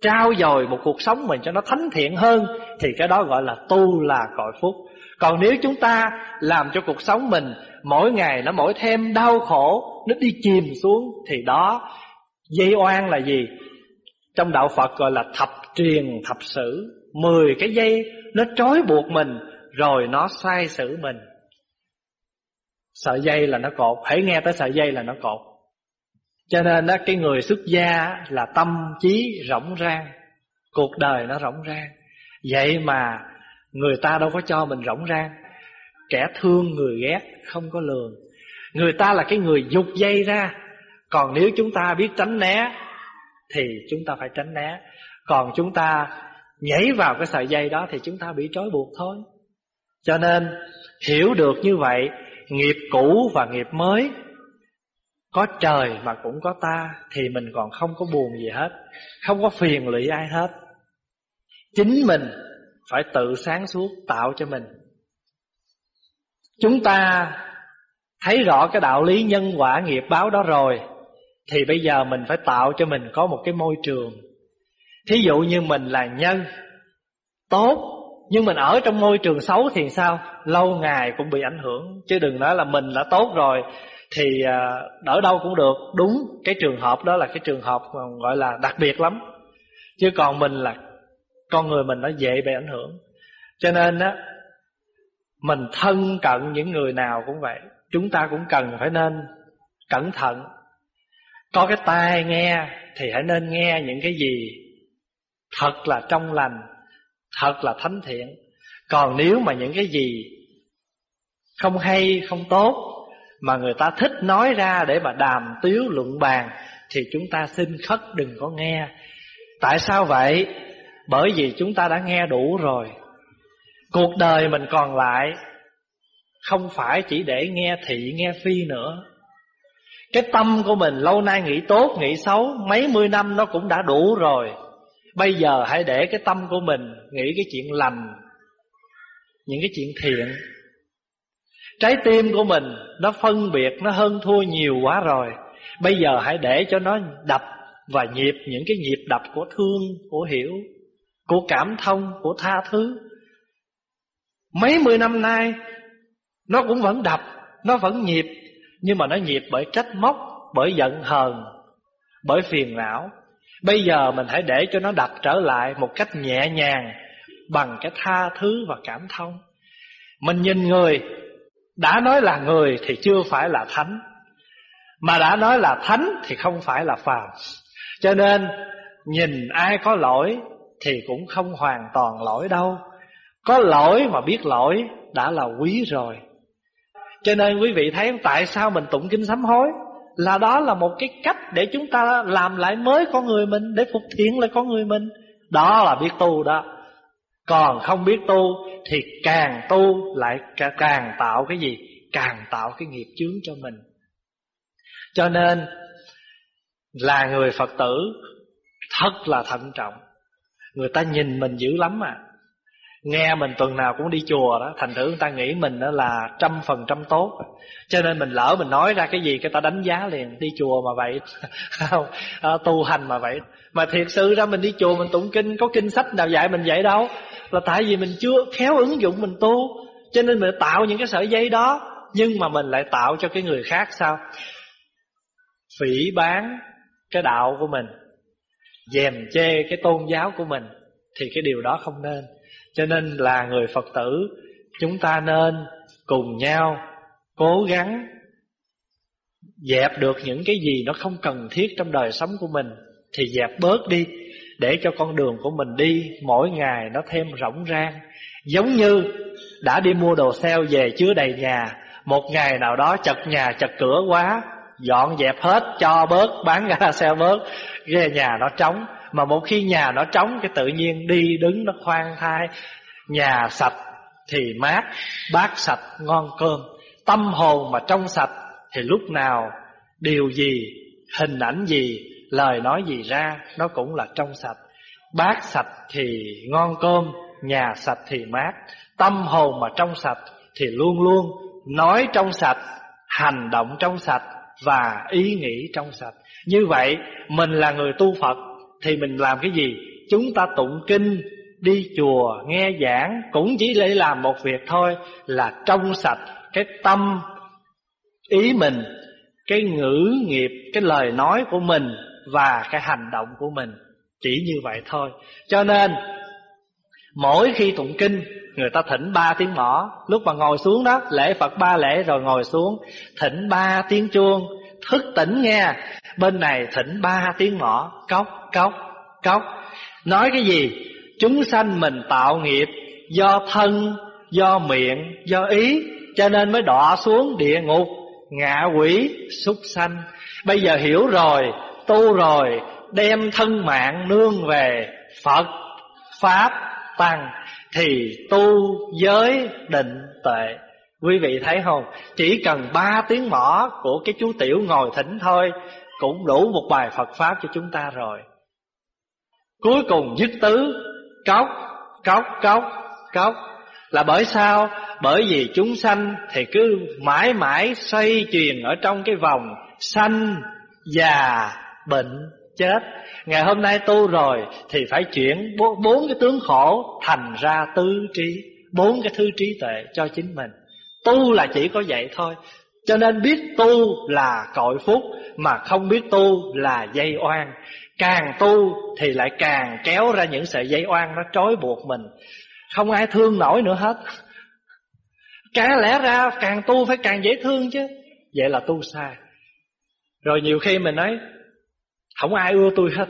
trao dồi một cuộc sống mình cho nó thánh thiện hơn, thì cái đó gọi là tu là cội phúc còn nếu chúng ta làm cho cuộc sống mình mỗi ngày nó mỗi thêm đau khổ, nó đi chìm xuống thì đó, dây oan là gì? Trong đạo phật gọi là thập truyền thập sử. Mười cái dây nó trói buộc mình, rồi nó sai xử mình. Sợi dây là nó cột, hãy nghe tới sợi dây là nó cột. Cho nên đó cái người xuất gia là tâm trí rộng rang, Cuộc đời nó rộng rang. Vậy mà người ta đâu có cho mình rộng rang. Kẻ thương người ghét không có lường. Người ta là cái người dục dây ra. Còn nếu chúng ta biết tránh né, Thì chúng ta phải tránh né. Còn chúng ta nhảy vào cái sợi dây đó, Thì chúng ta bị trói buộc thôi. Cho nên, hiểu được như vậy, Nghiệp cũ và nghiệp mới, có trời mà cũng có ta, Thì mình còn không có buồn gì hết. Không có phiền lụy ai hết. Chính mình phải tự sáng suốt tạo cho mình. Chúng ta Thấy rõ cái đạo lý nhân quả nghiệp báo đó rồi Thì bây giờ mình phải tạo cho mình có một cái môi trường. Thí dụ như mình là nhân Tốt Nhưng mình ở trong môi trường xấu thì sao? Lâu ngày cũng bị ảnh hưởng Chứ đừng nói là mình đã tốt rồi thì à, đỡ đâu cũng được. Đúng cái trường hợp đó là cái trường hợp gọi là đặc biệt lắm. Chứ còn mình là con người mình nó dễ bị ảnh hưởng cho nên á, mình thân cận những người nào cũng vậy, chúng ta cũng cần phải nên cẩn thận có cái tai nghe thì hãy nên nghe những cái gì thật là trong lành, thật là thánh thiện còn nếu mà những cái gì không hay, không tốt mà người ta thích nói ra để mà đàm tiếu luận bàn thì chúng ta xin khất đừng có nghe. Tại sao vậy? Bởi vì chúng ta đã nghe đủ rồi. Cuộc đời mình còn lại không phải chỉ để nghe thị nghe phi nữa. Cái tâm của mình lâu nay nghĩ tốt, nghĩ xấu, mấy mươi năm nó cũng đã đủ rồi. Bây giờ hãy để cái tâm của mình nghĩ cái chuyện lành, những cái chuyện thiện Trái tim của mình nó phân biệt Nó hơn thua nhiều quá rồi Bây giờ hãy để cho nó đập Và nhịp những cái nhịp đập của thương Của hiểu của cảm thông, Của tha thứ. Mấy mươi năm nay, Nó cũng vẫn đập, Nó vẫn nhịp, Nhưng mà nó nhịp bởi trách móc, Bởi giận hờn, Bởi phiền não. Bây giờ mình hãy để cho nó đập trở lại Một cách nhẹ nhàng, Bằng cái tha thứ và cảm thông. Mình nhìn người, đã nói là người thì chưa phải là thánh. Mà đã nói là thánh thì không phải là phàm. Cho nên, nhìn ai có lỗi thì cũng không hoàn toàn lỗi đâu. Có lỗi mà biết lỗi đã là quý rồi. Cho nên quý vị thấy tại sao mình tụng kinh sám hối? Là đó là một cái cách để chúng ta làm lại mới con người mình, Để phục thiện lại con người mình. Đó là biết tu đó. Còn không biết tu Thì càng tu lại càng tạo cái gì? Càng tạo cái nghiệp chướng cho mình. Cho nên Là người Phật tử Thật là thận trọng. Người ta nhìn mình dữ lắm à. Nghe mình tuần nào cũng đi chùa đó Thành thử người ta nghĩ mình đó là trăm phần trăm tốt. Cho nên mình lỡ mình nói ra cái gì Cái ta đánh giá liền Đi chùa mà vậy. Không à, Tu hành mà vậy. Mà thiệt sự ra mình đi chùa mình tụng kinh Có kinh sách nào dạy mình vậy đâu. Là tại vì mình chưa khéo ứng dụng mình tu Cho nên mình tạo những cái sợi dây đó Nhưng mà mình lại tạo cho cái người khác sao? Phỉ bán cái đạo của mình dèm chê cái tôn giáo của mình, thì cái điều đó không nên. Cho nên là người phật tử, chúng ta nên cùng nhau cố gắng dẹp được những cái gì nó không cần thiết trong đời sống của mình, thì dẹp bớt đi, để cho con đường của mình đi mỗi ngày nó thêm rộng rang. Giống như đã đi mua đồ sale về chứa đầy nhà, một ngày nào đó chật nhà chật cửa quá dọn dẹp hết, cho bớt, bán ra xe bớt ghê nhà nó trống. Mà một khi nhà nó trống, cái tự nhiên đi đứng nó khoan thai. Nhà sạch thì mát, bát sạch ngon cơm. Tâm hồn mà trong sạch thì lúc nào điều gì, hình ảnh gì, lời nói gì ra, nó cũng là trong sạch. Bát sạch thì ngon cơm, nhà sạch thì mát. Tâm hồn mà trong sạch thì luôn luôn nói trong sạch, hành động trong sạch và ý nghĩ trong sạch. Như vậy, mình là người tu phật, thì mình làm cái gì? Chúng ta tụng kinh, đi chùa, nghe giảng, cũng chỉ để làm một việc thôi, là trong sạch cái tâm, ý mình, cái ngữ nghiệp, cái lời nói của mình và cái hành động của mình. Chỉ như vậy thôi. Cho nên, mỗi khi tụng kinh người ta thỉnh ba tiếng mõ lúc mà ngồi xuống đó, lễ phật ba lễ rồi ngồi xuống. Thỉnh ba tiếng chuông. Thức tỉnh nghe. Bên này thỉnh ba tiếng mõ cốc cốc cốc. Nói cái gì? Chúng sanh mình tạo nghiệp do thân, do miệng, do ý, cho nên mới đọa xuống địa ngục. Ngạ quỷ, súc sanh. Bây giờ hiểu rồi, tu rồi, đem thân mạng nương về. Phật, pháp, tăng thì tu giới định tuệ. Quý vị thấy không? Chỉ cần ba tiếng mỏ của cái chú tiểu ngồi thỉnh thôi, cũng đủ một bài phật pháp cho chúng ta rồi. Cuối cùng dứt tứ, cốc cốc cốc cốc. Là bởi sao? Bởi vì chúng sanh thì cứ mãi mãi xoay chuyển ở trong cái vòng sanh già bệnh chết. Ngày hôm nay tu rồi thì phải chuyển bốn cái tướng khổ thành ra tứ trí, bốn cái thứ trí tuệ cho chính mình. Tu là chỉ có vậy thôi. Cho nên biết tu là cội phúc, mà không biết tu là dây oan. Càng tu thì lại càng kéo ra những sợi dây oan nó trói buộc mình. Không ai thương nổi nữa hết. Cái lẽ ra càng tu phải càng dễ thương chứ. Vậy là tu sai. Rồi nhiều khi mình nói không ai ưa tôi hết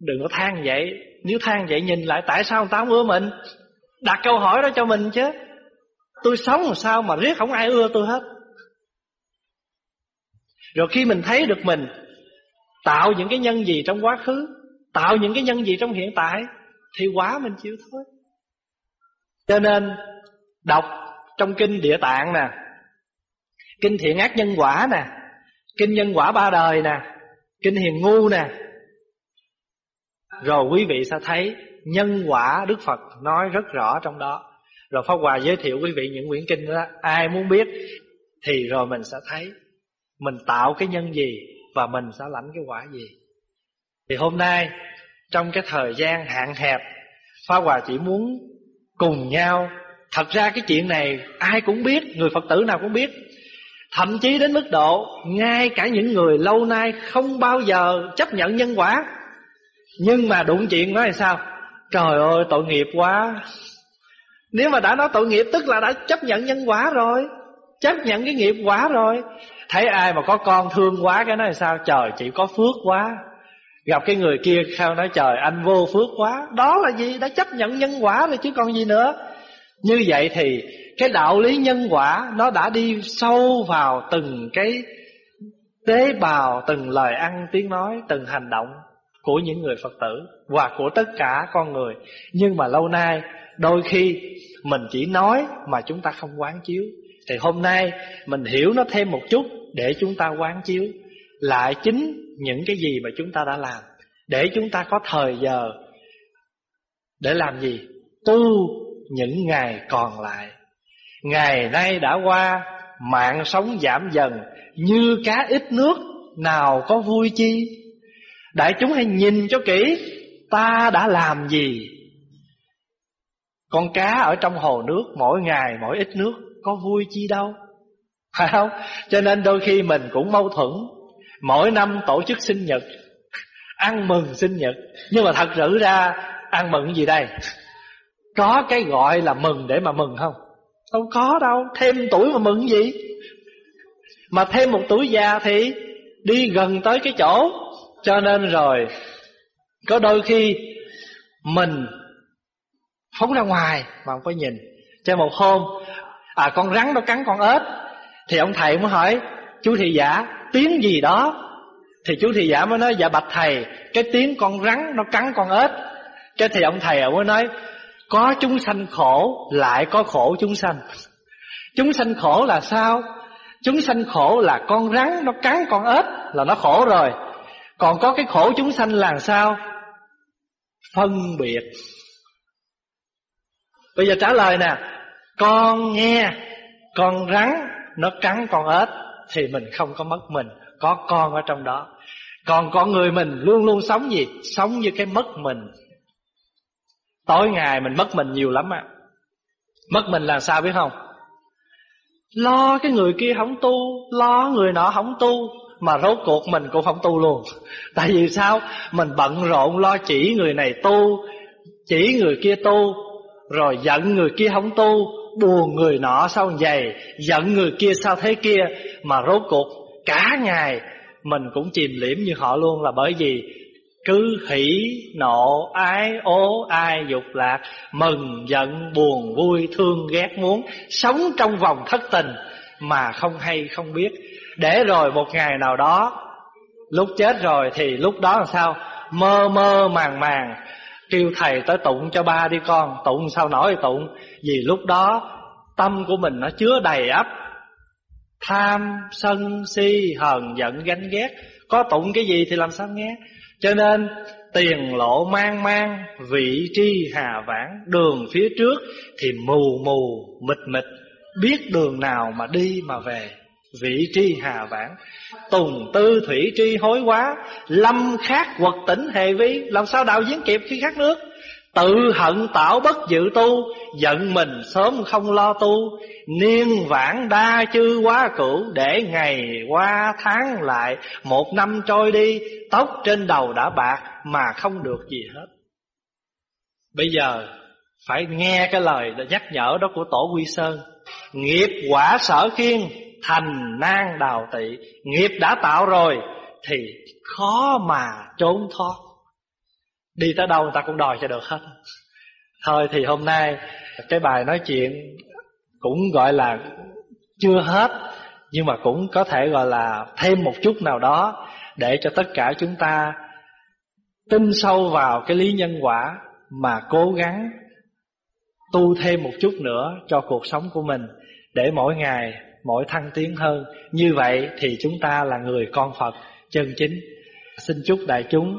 đừng có than vậy. Nếu than vậy nhìn lại, tại sao người ta không ưa mình? Đặt câu hỏi đó cho mình chứ. Tôi sống làm sao mà riết không ai ưa tôi hết. Rồi khi mình thấy được mình tạo những cái nhân gì trong quá khứ, tạo những cái nhân gì trong hiện tại, thì quá mình chịu thôi. Cho nên, đọc trong kinh địa tạng nè, kinh thiện ác nhân quả nè, kinh nhân quả ba đời nè kinh hiền ngu nè. Rồi quý vị sẽ thấy nhân quả đức phật nói rất rõ trong đó. Rồi pháp hòa giới thiệu quý vị những quyển kinh đó. Ai muốn biết thì rồi mình sẽ thấy. Mình tạo cái nhân gì và mình sẽ lãnh cái quả gì. Thì hôm nay, trong cái thời gian hạn hẹp, pháp hòa chỉ muốn cùng nhau. Thật ra cái chuyện này ai cũng biết, người phật tử nào cũng biết thậm chí đến mức độ ngay cả những người lâu nay không bao giờ chấp nhận nhân quả. Nhưng mà đụng chuyện nói là sao? Trời ơi, tội nghiệp quá. Nếu mà đã nói tội nghiệp, tức là đã chấp nhận nhân quả rồi. Chấp nhận cái nghiệp quả rồi. Thấy ai mà có con thương quá, cái nói là sao? Trời chỉ có phước quá. Gặp cái người kia, sao nói trời, anh vô phước quá. Đó là gì? Đã chấp nhận nhân quả rồi chứ còn gì nữa. Như vậy thì cái đạo lý nhân quả nó đã đi sâu vào từng cái tế bào, từng lời ăn tiếng nói, từng hành động của những người phật tử và của tất cả con người. Nhưng mà lâu nay, đôi khi mình chỉ nói mà chúng ta không quán chiếu. Thì hôm nay mình hiểu nó thêm một chút để chúng ta quán chiếu lại chính những cái gì mà chúng ta đã làm. Để chúng ta có thời giờ để làm gì? Tu những ngày còn lại ngày nay đã qua, mạng sống giảm dần. Như cá ít nước, nào có vui chi? Đại chúng hãy nhìn cho kỹ, ta đã làm gì? Con cá ở trong hồ nước, mỗi ngày mỗi ít nước, có vui chi đâu? Phải không? Cho nên đôi khi mình cũng mâu thuẫn. Mỗi năm tổ chức sinh nhật, ăn mừng sinh nhật. Nhưng mà thật sự ra, ăn mừng gì đây? Có cái gọi là mừng để mà mừng không? Đâu có đâu, thêm tuổi mà mừng gì? Mà thêm một tuổi già thì đi gần tới cái chỗ. Cho nên rồi, có đôi khi mình phóng ra ngoài mà không có nhìn. Cho một hôm à con rắn nó cắn con ếch, thì ông thầy mới hỏi, chú thị giả, tiếng gì đó? Thì chú thị giả mới nói dạ bạch thầy, cái tiếng con rắn nó cắn con ếch. Cái thì ông thầy mới nói có chúng sanh khổ, lại có khổ chúng sanh. Chúng sanh khổ là sao? Chúng sanh khổ là con rắn, nó cắn con ếch là nó khổ rồi. Còn có cái khổ chúng sanh là sao? Phân biệt. Bây giờ trả lời nè. Con nghe, con rắn, nó cắn con ếch thì mình không có mất mình. Có con ở trong đó. Còn con người mình luôn luôn sống gì? Sống như cái mất mình tối ngày mình mất mình nhiều lắm á. Mất mình là sao biết không? Lo cái người kia không tu, lo người nọ không tu, mà rốt cuộc mình cũng không tu luôn. Tại vì sao? Mình bận rộn lo chỉ người này tu, chỉ người kia tu, rồi giận người kia không tu, buồn người nọ sao vậy, giận người kia sao thế kia, mà rốt cuộc cả ngày mình cũng chìm liễm như họ luôn là bởi vì cứ hỉ nộ ái ố ai dục lạc, mừng giận buồn vui thương ghét muốn, sống trong vòng thất tình mà không hay không biết. Để rồi một ngày nào đó, lúc chết rồi thì lúc đó làm sao? Mơ mơ màng màng, kêu thầy tới tụng cho ba đi con, tụng sao nổi tụng? Vì lúc đó, tâm của mình nó chứa đầy ắp. Tham, sân, si, hờn, giận ganh ghét. Có tụng cái gì thì làm sao nghe? Cho nên, tiền lộ mang mang, vị tri hà vãng, đường phía trước thì mù mù, mịt mịt. Biết đường nào mà đi mà về, vị tri hà vãng. Tùng tư thủy tri hối quá, lâm khát quật tỉnh hề vi. Làm sao đạo diễn kịp khi khát nước? Tự hận tạo bất dự tu, giận mình sớm không lo tu. Niên vãng đa chư quá cửu, để ngày qua tháng lại, một năm trôi đi, tóc trên đầu đã bạc, mà không được gì hết. Bây giờ, phải nghe cái lời nhắc nhở đó của tổ quy sơn. Nghiệp quả sở khiên, thành nan đào tị. Nghiệp đã tạo rồi, thì khó mà trốn thoát đi tới đâu người ta cũng đòi cho được hết. Thôi thì hôm nay cái bài nói chuyện cũng gọi là chưa hết, nhưng mà cũng có thể gọi là thêm một chút nào đó để cho tất cả chúng ta tin sâu vào cái lý nhân quả mà cố gắng tu thêm một chút nữa cho cuộc sống của mình để mỗi ngày mỗi thăng tiến hơn. Như vậy thì chúng ta là người con phật, chân chính. Xin chúc đại chúng